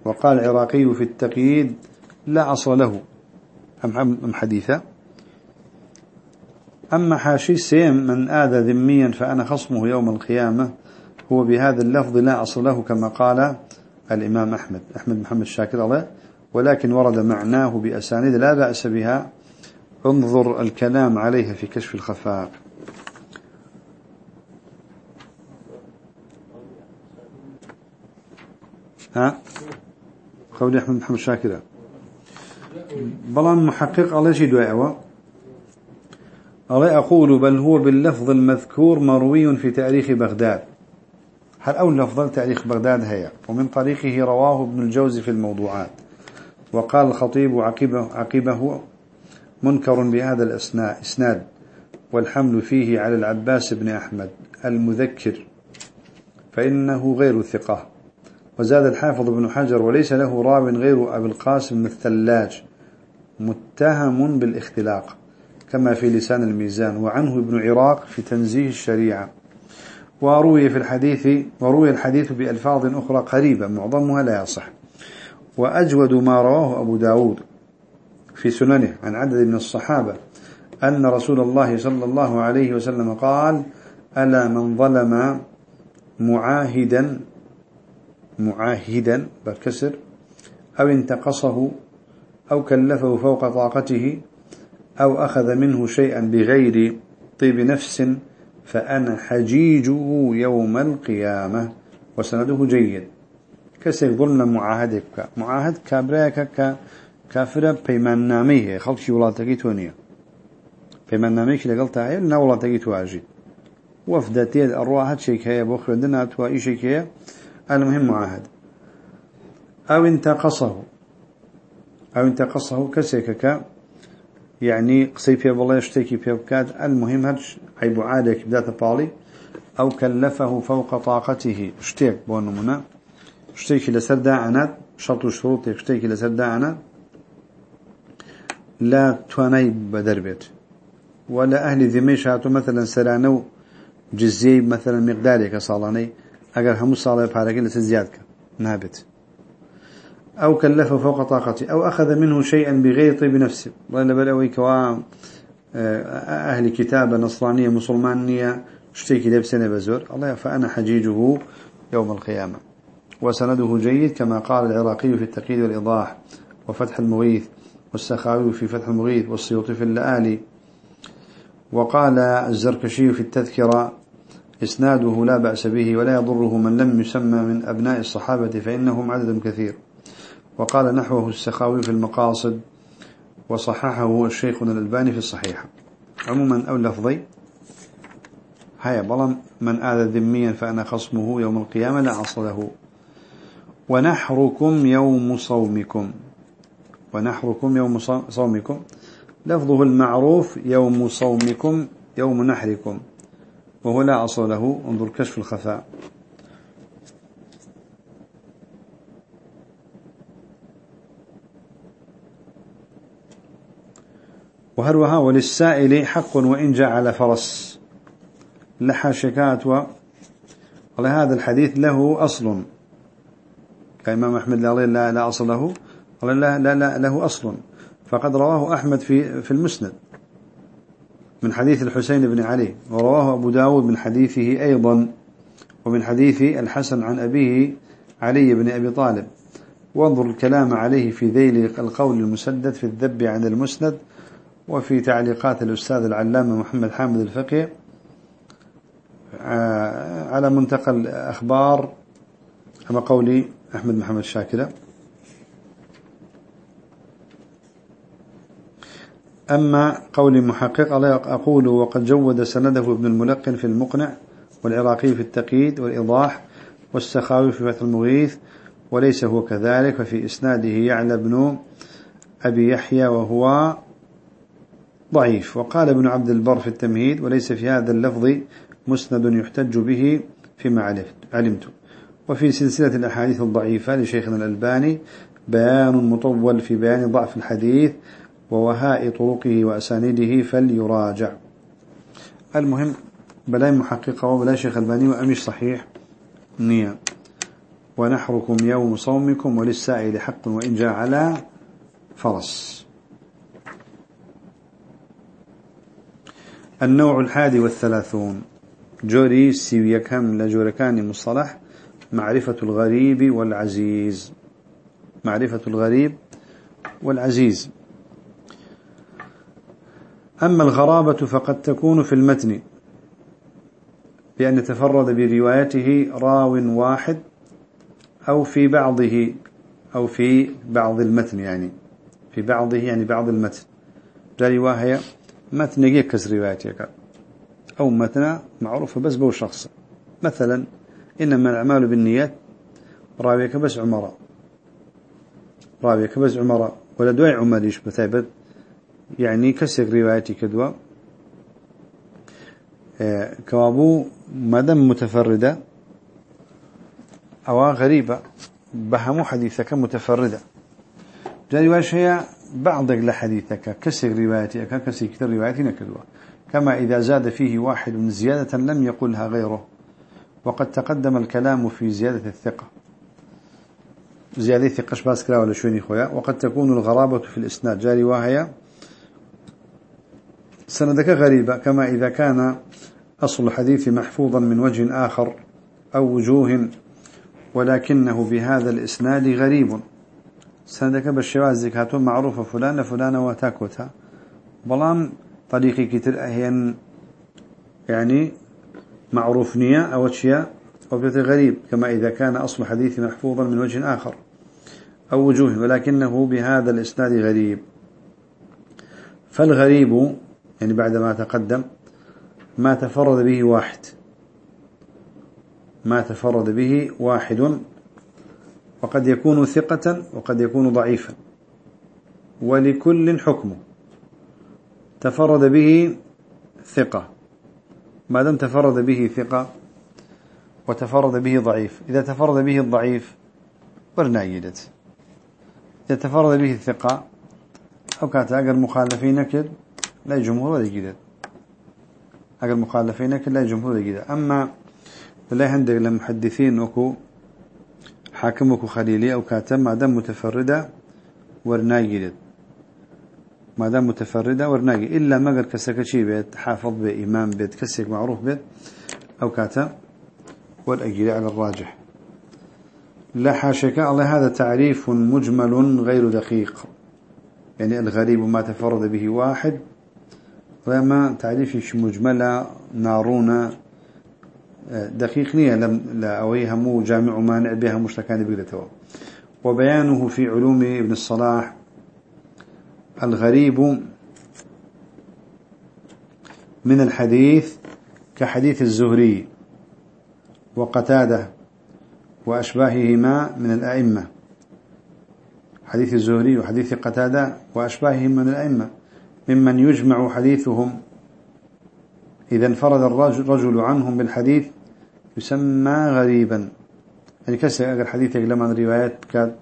وقال العراقي في التقييد لا أصل له. أم حديثة أما حاشي سيم من آذى ذميا فأنا خصمه يوم القيامة. هو بهذا اللفظ لا أصل له كما قال الإمام أحمد. أحمد محمد الشاكر الله. ولكن ورد معناه بأسانيد لا بأس بها. انظر الكلام عليها في كشف الخفاء ها؟ قولي أحمد محمد شاكرة بلان محقق الله شي دعوة الله أقول بل هو باللفظ المذكور مروي في تاريخ بغداد. هل أول لفظ تاريخ بغداد هي ومن طريقه رواه ابن الجوزي في الموضوعات. وقال الخطيب عقبه, عقبه منكر بهذا الإسناد والحمل فيه على العباس بن أحمد المذكر. فإنه غير ثقة. وزاد الحافظ بن حجر وليس له راو غير أبي القاسم الثلاج. متهم بالاختلاق. كما في لسان الميزان. وعنه ابن عراق في تنزيه الشريعة. وروي في الحديث وروي الحديث بألفاظ أخرى قريبة معظمها لا يصح. وأجود ما رواه أبو داود في سننه عن عدد من الصحابة أن رسول الله صلى الله عليه وسلم قال ألا من ظلم معاهدا معاهدا بالكسر أو انتقصه أو كلفه فوق طاقته أو أخذ منه شيئا بغير طيب نفس فأنا حجيجه يوم القيامة. وسنده جيد. كسيك ظلم معاهدك. معاهد كابراك كافرة بيمان ناميه خلقي ولاتكي تونية. بيمان ناميك لقلت عيل نا ولاتكي الأرواح هاد شيك هي بوخر دنا توا شيك هي. المهم معاهد. أو انتقصه. أو انتقصه كسيكك یعنی قسەی پێ بڵێ شتێکی پێ بکات. ئەلمهم هەر عیب عادێک بداتە پاڵی. ئەو کەلەفه فوق طاقته شتێک بۆ نمونە. شتێکی لەسەر داعەنات شەڵ و شروطێک شتێکی لەسەر داعەنات. لا توانای بەدەر بێت. و لە ئەهلی دیمەی شاتو مەمثلەن سەرانە و جززیەی مەمثلەن مقدارێکە ساڵانەی ئەگەر هەموو ساڵێ پارەکە لەسەر زیاد کە نابێت. أو كلفه فوق طاقته أو أخذ منه شيئا بغير طيب نفسه ولا بلوي كوا آه، أهل كتابة نصرانية مسلمانية اشتكي لبسنا بزور. الله فأنا حجيجه يوم القيامة. وسنده جيد كما قال العراقي في التقييد والإيضاح وفتح المغيث والسخاوي في فتح المغيث والسيوطي في اللآلي. وقال الزركشي في التذكرة إسناده لا بأس به ولا يضره من لم يسمى من أبناء الصحابة فإنهم عدد كثير. وقال نحوه السخاوي في المقاصد وصححه الشيخ الألباني في الصحيحة عموما أو لفظي. هيا بلم من آذى ذميا فأنا خصمه يوم القيامة لا أصله ونحركم يوم صومكم. ونحركم يوم صومكم. لفظه المعروف يوم صومكم يوم نحركم. وهو لا أصل له. انظر كشف الخفاء. وهروها وللسائل حق وإن جاء على فرس. لحاشكات و هذا الحديث له أصل. كإمام أحمد لا لا, لا أصل له. قال لا, لا, لا له أصل. فقد رواه أحمد في في المسند من حديث الحسين بن علي ورواه أبو داود من حديثه أيضا ومن حديث الحسن عن أبيه علي بن أبي طالب. وانظر الكلام عليه في ذيل القول المسدد في الذب عن المسند وفي تعليقات الأستاذ العلامة محمد حامد الفقي آه، على منتقى أخبار أما قولي أحمد محمد شاكرة أما قولي محقق أقول وقد جود سنده ابن الملقن في المقنع والعراقي في التقييد والإيضاح والسخاوي في فتح المغيث وليس هو كذلك ففي إسناده يعلى ابن أبي يحيى وهو ضعيف. وقال ابن عبد البر في التمهيد وليس في هذا اللفظ مسند يحتج به فيما علمت وفي سلسلة الأحاديث الضعيفة لشيخنا الألباني بيان مطول في بيان ضعف الحديث ووهاء طرقه وأسانيده فليراجع. المهم بلاي محققة وبلاي شيخ ألباني وأمش صحيح. نية. ونحركم يوم صومكم وللسائل حق وإن جاء على فرس. النوع الحادي والثلاثون. جوري سيويكم لجوركان مصطلح. معرفة الغريب والعزيز. معرفة الغريب والعزيز. أما الغرابة فقد تكون في المتن بأن يتفرد بروايته راو واحد أو في بعضه أو في بعض المتن يعني. في بعضه يعني بعض المتن. جاري واهية متن يكس روايتك أو متن معروفة بس بو شخص. مثلا إنما الأعمال بالنيات راويك بس عمراء. راويك بس عمراء. ولا دواء عمريش بثابت يعني كسر روايتي كدوا آه كوابو مدام متفردة. أو غريبة. بهمو حديثك متفردة. جاري واش هي بعضك لحديثك كسر روايتك كسر كتر روايتي نكدوا كما إذا زاد فيه واحد زيادة لم يقلها غيره. وقد تقدم الكلام في زيادة الثقة. زيادة ثقة باس كلا ولا شويني خويا. وقد تكون الغرابة في الإسناد. جاري وهي سندك غريبة. كما إذا كان أصل الحديث محفوظا من وجه آخر أو وجوه ولكنه بهذا الإسناد غريب. سندك بالشواز هاتون معروفة فلان فلان وتاكوتا بلان طريقي كتر أهين يعني معروف نية أو أشياء أو غريب كما إذا كان أصل حديث محفوظا من وجه آخر. أو وجوه ولكنه بهذا الإسناد غريب. فالغريب يعني بعد ما تقدم ما تفرد به واحد. ما تفرد به واحد وقد يكون ثقة وقد يكون ضعيفا. ولكل حكم. تفرد به ثقة. ما دام تفرد به ثقة وتفرد به ضعيف. إذا تفرد به الضعيف ورنايدت إذا تفرد به الثقة أو كانت أقل مخالفين كد لا جمهور ولا جدد أقل مخالفين كد لا جمهور ولا جدد أما لا عندك لمحدثين وكو حاكم وكو خليلي أو كاتم ما دام متفردة ورنايدت ما دام متفردة ورناقي إلا ما قد كسكشي بيت حافظ بإمام بيت كسك معروف بيت أو كاتب والأجل على الراجح. لا حاشك الله هذا تعريف مجمل غير دقيق يعني الغريب ما تفرد به واحد. وما تعريف مجملة نارون دقيق نية لم لا أويها مو جامع مانع بها مشتكان بقدته وبيانه في علوم ابن الصلاح الغريب من الحديث كحديث الزهري وقتاده وأشباههما من الأئمة. حديث الزهري وحديث قتادة وأشباههم من الأئمة. ممن يجمع حديثهم. إذا انفرد الرجل عنهم بالحديث يسمى غريبا. يعني كسر حديث لما روايات كاد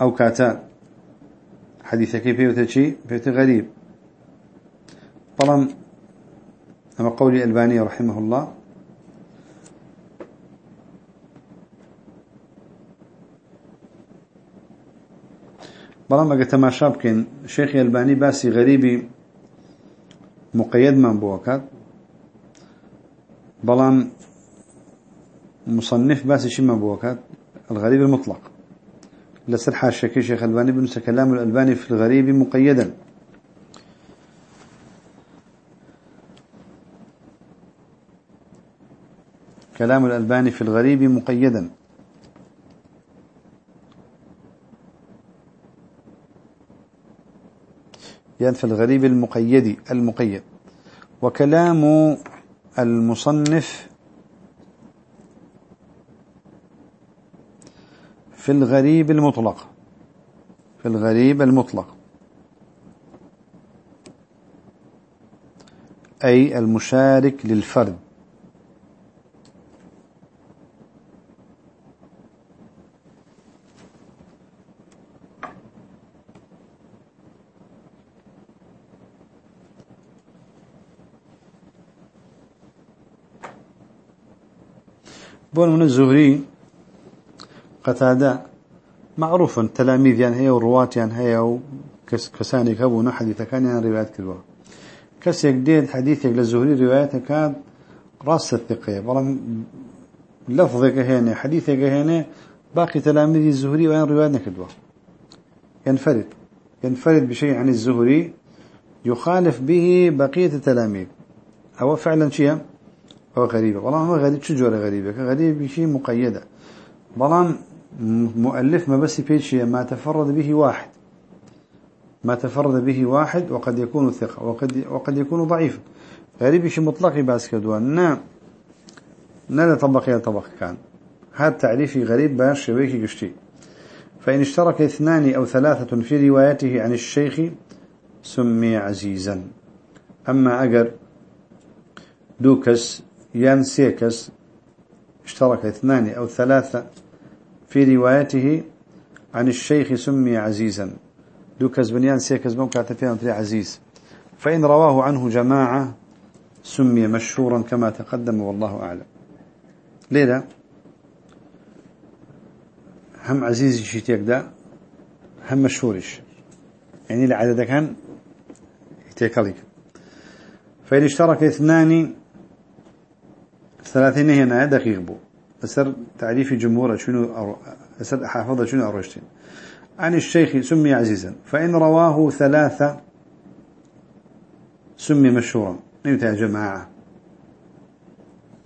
أو كاتا. حديثك بيوت شيء بيوت غريب. طبعا أما قولي الباني رحمه الله. بلام اگه تماشا بکن شیخ البانی باسی غریبی مقید من بوکات بلام مصنف باسی شي من بوكات الغريب المطلق. لسر حاشكي شيخ الباني بنس كلام الألباني في الغريب مقيدا. كلام الألباني في الغريب مقيدا. يعني في الغريب المقيد المقيد. وكلام المصنف في الغريب المطلق في الغريب المطلق. أي المشارك للفرد. بون من الزهري قتادة معروفا تلاميذ يعني هي ورواة يعني هي وكساني كبونا حديثة كان يعني روايات كس يجديد حديثك للزهري روايته كان راس الثقة. بلام لفظك هنا حديثك هنا باقي تلاميذ الزهري وين رواياتنا كذبة. ينفرد. ينفرد بشيء عن الزهري يخالف به بقية التلاميذ. هو فعلا شيء هو غريبة. والله هو غريب. شو جورة غريبة غريب شيء مقيدة بلان مؤلف ما بس شيء ما تفرد به واحد. ما تفرد به واحد وقد يكون ثقة. وقد وقد يكون ضعيفا غريب شيء مطلق بس كدوان نعم نلا طبق يا طبق كان. هذا تعريفي غريب باش شبيكي قشتي فإن اشترك اثنان أو ثلاثة في روايته عن الشيخ سمي عزيزا. أما أجر دوكس يان سيكس اشترك اثنان أو ثلاثة في روايته عن الشيخ سمي عزيزا. دوكس بنيان سيكس بمكاتتين عزيز. فإن رواه عنه جماعة سمي مشهورا كما تقدم والله أعلم. ليه هم عزيز شيتيك ده هم مشهورش. يعني العدد كان يتيكلك فإن اشترك اثنان ثلاثين هنا دقيق بو. أسر تعريف جمهور شنو أسر حافظة شنو أروشتين عن الشيخ سمي عزيزا فإن رواه ثلاثة سمي مشهورا نمتع جماعة.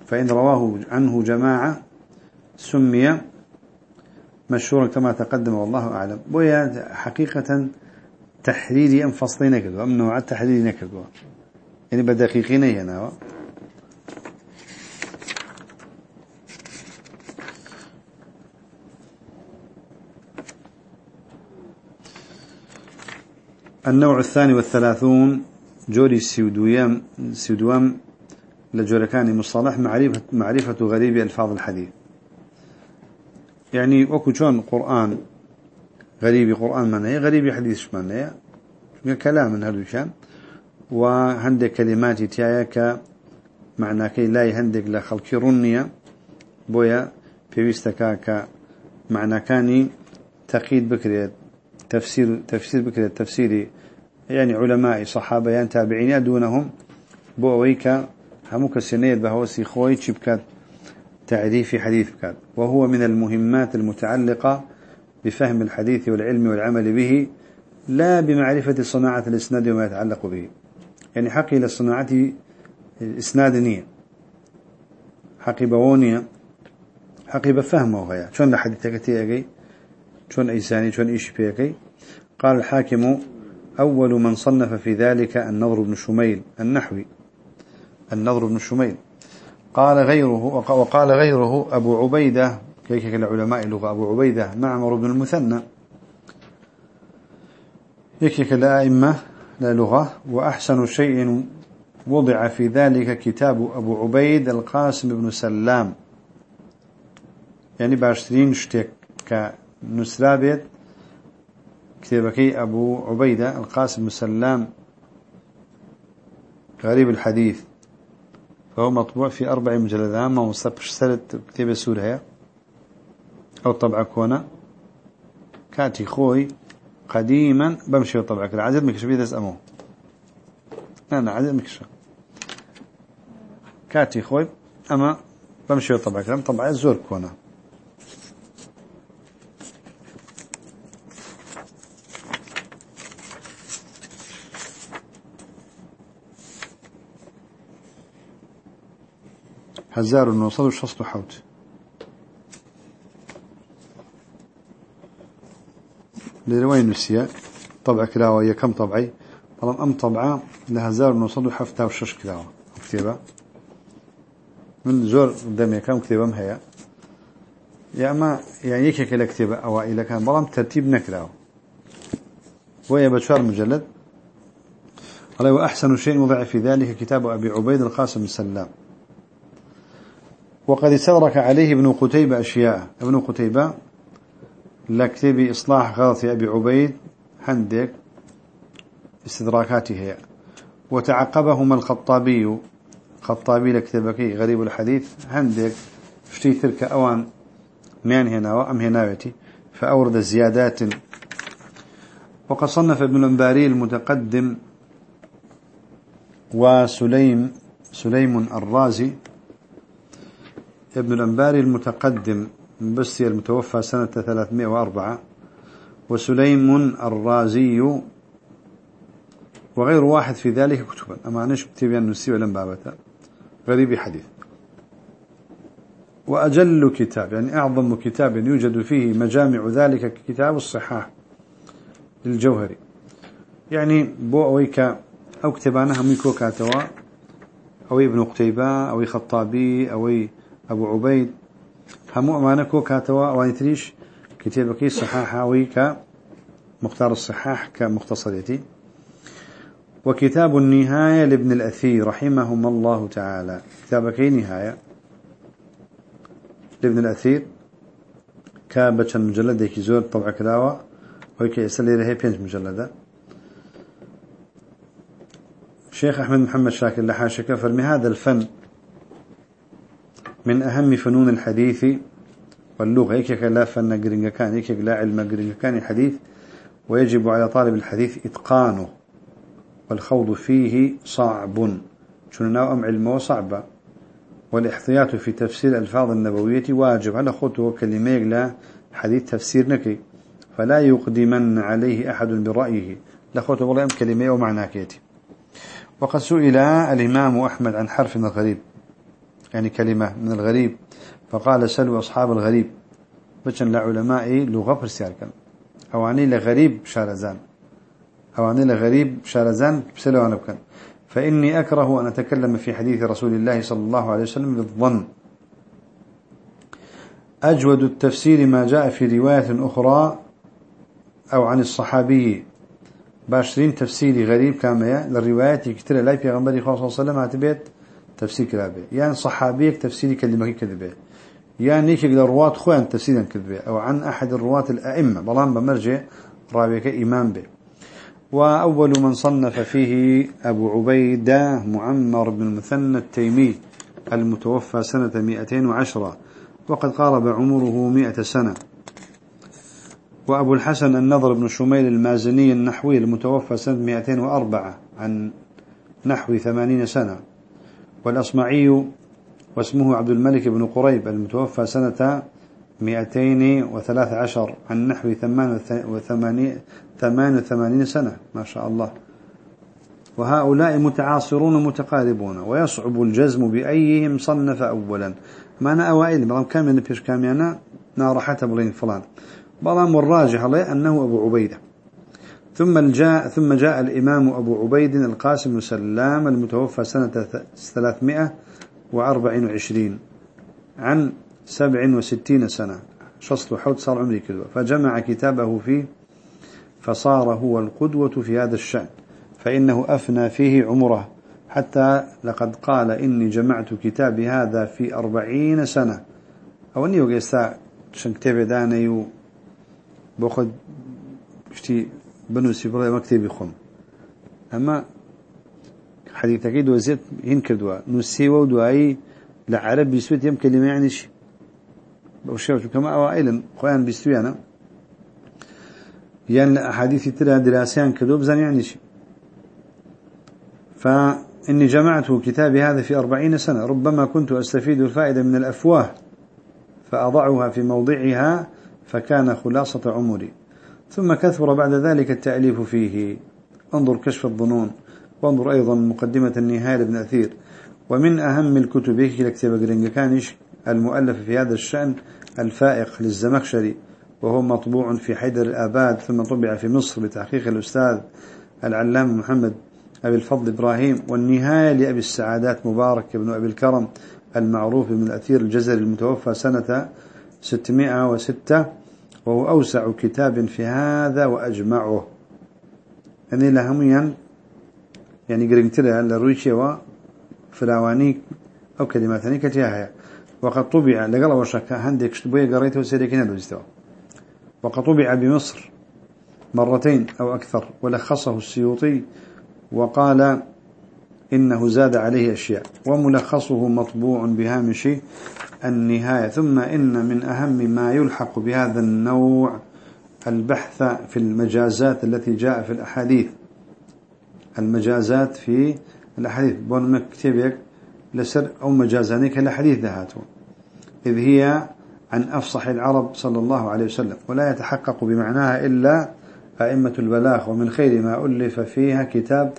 فإن رواه عنه جماعة سمي مشهورا كما تقدم والله أعلم. بويا حقيقة تحريري أم فصلين كذا أم نوع التحريري كذا يعني بدقيقين هنا. النوع الثاني والثلاثون جوري سيودويام سيودوام لجوركاني مصطلح معرفة, معرفة غريب ألفاظ الحديث. يعني وكو شون قرآن غريب قرآن من هي غريب حديث من هي كلام من هذا الشأن. وهندك كلمات تيايا معنى كي لا يهندك لخلق رنية. بويا بيوستكا كمعنى كاني تقييد بكريت. تفسير تفسير بكريت تفسيري يعني علماء صحابة يعني تابعين دونهم بويك هموك السنية بهوسي خوي تشبكات تعريف حديث كان وهو من المهمات المتعلقة بفهم الحديث والعلم والعمل به لا بمعرفة صناعة الإسناد وما يتعلق به. يعني حقي للصناعة إسنادنية حقي بوونية حقي بفهمه غيا شون لحديثك تيجي؟ شون إيساني شون إيش بيكي قال الحاكم أول من صنف في ذلك النظر بن شميل النحوي. النظر بن شميل. قال غيره وقال غيره أبو عبيدة كيف العلماء اللغة أبو عبيدة؟ معمر بن المثنى. يكيك الأئمة لا لغة وأحسن شيء وضع في ذلك كتاب أبو عبيد القاسم بن سلام. يعني باشترين شتك كنسرابت كتابك أبو عبيدة القاسم بن غريب الحديث. فهو مطبوع في أربع مجلدات ما مصبش سلت كتاب سوريا أو طبع كونا كاتي خوي قديما بمشي طبعك العدد مكشف يدس أمو لا عدد مكشف. كاتي خوي أما بمشي طبعك طبع الزور كونا هزار ونوصل وشصت حوت. لروين نسيا طبع كلاوة هي كم طبعي؟ طالما أم طبعة لهزار ونوصل وحفتها وشش كلاوة كتابة. من زور قدامي كم كتابة هي يا أما يعني يكيك الكتابة أوائل كان بلام ترتيب نكلاوة وهي بشار مجلد. قال وأحسن شيء وضع في ذلك كتاب أبي عبيد القاسم السلام. وقد استدرك عليه ابن قتيبة أشياء. ابن قتيبة لكتب إصلاح غلط أبي عبيد هندك استدراكاته. وتعقبهما الخطابي. خطابي لكتبكي غريب الحديث. هندك شتي تلك أوان مين هنا وأم هناوتي فأورد زيادات. وقد صنف ابن الأنباري المتقدم وسليم سليم الرازي. ابن الأنباري المتقدم بسي المتوفى سنة 304 وسليم الرازي وغير واحد في ذلك كتبا. أما نش كتب النسي ولم بابتا. غريب حديث. وأجل كتاب يعني أعظم كتاب يوجد فيه مجامع ذلك كتاب الصحاح للجوهري يعني بو أويك أو كتبانها ميكو كاتوا أو ابن قتيبة أو خطابي أو أبو عبيد. همو أمانكو كاتوا أو تريش كتابك الصحاح أو مختار الصحاح كمختصريتي وكتاب النهاية لابن الأثير رحمهم الله تعالى. كتابك نهاية. لابن الأثير. كابة مجلد كي زور طبع كلاوة ويكي يسلي له بينج مجلدة. شيخ أحمد محمد شاكر لحاشك فرمي هذا الفن من أهم فنون الحديث واللغة. هيك لا فن قرنجا كان هيك لا علم قرنجا كان الحديث. ويجب على طالب الحديث إتقانه والخوض فيه صعب. شنو أم علمه؟ صعبة. والاحتياط في تفسير الألفاظ النبوية واجب. على خطوة كلمة لا حديث تفسير نكي. فلا يقدمن عليه أحد برأيه. والله أم كلمة ومعنى كيتي وقد سئل الإمام أحمد عن حرف من الغريب يعني كلمة من الغريب. فقال سلوا أصحاب الغريب. بچن لعلماء لغة برسيار كان. أواني لغريب شارزان. أواني لغريب شارزان بسلوا أنا بكن فإني أكره أن أتكلم في حديث رسول الله صلى الله عليه وسلم بالظن. أجود التفسير ما جاء في رواية أخرى أو عن الصحابي. باشرين تفسيري غريب كامية للروايات كتير لا في غنبري صلى الله عليه وسلم تفسير كلابه. يعني صحابيك تفسيري كلمة كذبة. يعني نيك الرواة خوان تفسيرا كذبة. أو عن أحد الرواة الأئمة. بلان بمرجع راويك إمام به. وأول من صنف فيه أبو عبيدة معمر بن المثنى التيمي المتوفى سنة 210 وقد قارب عمره 100 سنة. وأبو الحسن النضر بن شميل المازني النحوي المتوفى سنة 204 عن نحو 80 سنة. والأصمعي واسمه عبد الملك بن قريب المتوفى سنة 213 عن نحو 88 سنة ما شاء الله. وهؤلاء متعاصرون متقاربون ويصعب الجزم بأيهم صنف أولا. ما أنا أوائل بلام كان من بيش كاميانا نارحة بلين فلان. بلام الراجح عليه أنه أبو عبيدة. ثم جاء ثم جاء الإمام أبو عبيد القاسم بن سلام المتوفى سنة 324 عن 67 سنة. شصل حوت صار عمري كذا. فجمع كتابه فيه فصار هو القدوة في هذا الشأن. فإنه أفنى فيه عمره. حتى لقد قال إني جمعت كتابي هذا في أربعين سنة. أو أني وقيستا شن كتابي دانيو بأخذ شتي بنوسي بلا مكتبي خم أما حديث أكيد وزيت هين كدوا نسي ودواي لعرب بيسويت يم كلمة يعني شي. بوشيوش كما أوائل خوان بيسويانا يعني أحاديث ترى دراسيان كدوب زن يعني شي. فإني جمعت كتابي هذا في أربعين سنة. ربما كنت أستفيد الفائدة من الأفواه فأضعها في موضعها فكان خلاصة عمري. ثم كثر بعد ذلك التأليف فيه. انظر كشف الظنون. وانظر أيضا مقدمة النهاية لابن أثير. ومن أهم الكتب لكتاب كانش المؤلف في هذا الشأن الفائق للزمخشري وهو مطبوع في حيدر الآباد ثم طبع في مصر بتحقيق الأستاذ العلام محمد أبي الفضل إبراهيم. والنهاية لأبي السعادات مبارك بن أبي الكرم المعروف من الأثير الجزري المتوفى سنة 606 وهو أوسع كتاب في هذا وأجمعه. يعني لهميا يعني قرنتلا لرويشي وفلاواني أو كلمات ثانية كتياها. وقد طبع لقل وشكا هندك شتبوية قريته وسيريكين دوزتوا وقد طبع بمصر مرتين أو أكثر ولخصه السيوطي وقال إنه زاد عليه أشياء. وملخصه مطبوع بهامش النهاية. ثم إن من أهم ما يلحق بهذا النوع البحث في المجازات التي جاء في الأحاديث. المجازات في الأحاديث. بون مكتبك لسر أو مجازانيك الأحاديث ذهاته إذ هي عن أفصح العرب صلى الله عليه وسلم. ولا يتحقق بمعناها إلا أئمة البلاغ. ومن خير ما ألف فيها كتاب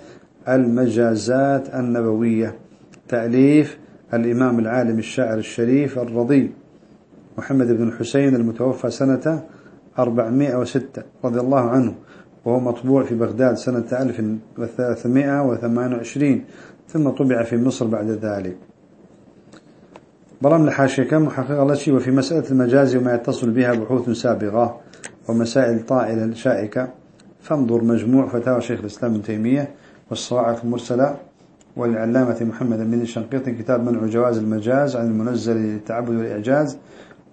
المجازات النبوية. تأليف الإمام العالم الشاعر الشريف الرضي محمد بن الحسين المتوفى سنة 406 رضي الله عنه وهو مطبوع في بغداد سنة 1328 ثم طبع في مصر بعد ذلك. برام لحاشية كم؟ محقق شيء. وفي مسألة المجاز وما يتصل بها بحوث سابقة ومسائل طائلة شائكة فانظر مجموع فتاوى شيخ الإسلام ابن تيمية. والصواعق المرسلة والعلامة محمد بن الشنقيطي كتاب منع جواز المجاز عن المنزل للتعبد والإعجاز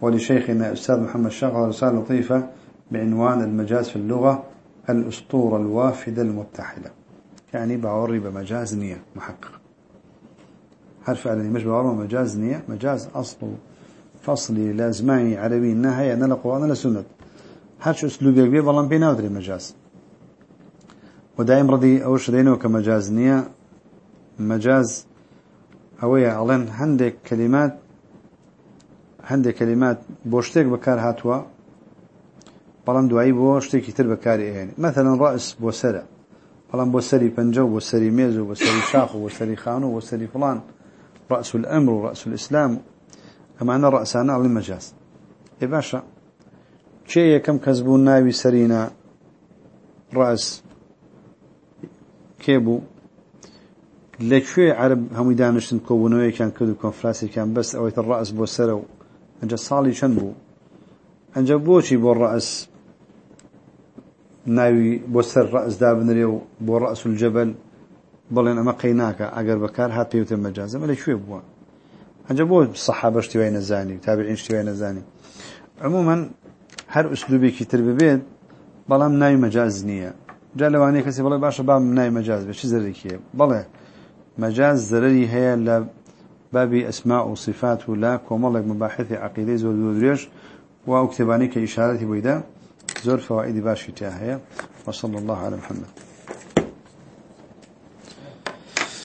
ولشيخنا أستاذ محمد شغل رسالة لطيفة بعنوان المجاز في اللغة الأسطورة الوافدة المتحدة. يعني بعوري بمجاز نية محقق. هل فعلا مش بعوري بمجاز نية؟ مجاز أصله فصلي لازماني عربي نهاية نلا قرآن لا سنة. هەر شأسلوب يقبي بلان بينا ودري مجاز. ودائم ڕدی ئەوە شدەینەوە کە مەجاز نییە. مەجاز ئەوەیە ئەڵێن هەندێک کەلیمات هەندێک کەلیمات بۆ شتێک بەکار هاتووە بەڵام دوایی بۆ شتێکی تر بەکاری هێنێ مەثلەن ڕئس بۆ سرە بەڵام بۆ سەری پەنجە بۆ سەری مێز و بۆ سەری شاخ و بۆ سەری خان و بۆ سەری فڵان رأس الأمر و رأس الإسلام ئەمانە ڕأسانە ئەڵی مەجاز. ێ باشە چێ یەکەم کەس بوو ناوی سەرینە ڕاز کێ بوو؟ لەکوێ عرب هەمووی دانیشتن کۆبوونەوەیەکیان کرد و کۆنفرانسیەکان بەس ئەوەی ڕاست بۆ سەرە و ئەنجە ساڵی چەند بوو؟ ئەنجە بۆچی بۆ ڕاست ناوی بۆ سەر ڕاستدا بنرێ و بۆ ڕاست جەبل بڵێن ئەمە قەی ناکە ئەگەر بەکار هات پێوتە مەجازەمە لەکوێ بووە؟ ئەنجە بۆ سەحابە شتی وای نەزانی تابعین شتی وای نەزانی. عموما هەر ئوسلوبێکی تر ببێت بەڵام ناوی مەجاز نییە. جا لواني كسي بلا باشا باب ناوي مجاز بشي زريكيه بلا مجاز زرري هي لباب أسماء وصفات ولا كومالك مباحث عقيدة زور دودريش وأكتباني كإشارة بيدا زور فوائد باشي تاهي وصلى الله على محمد.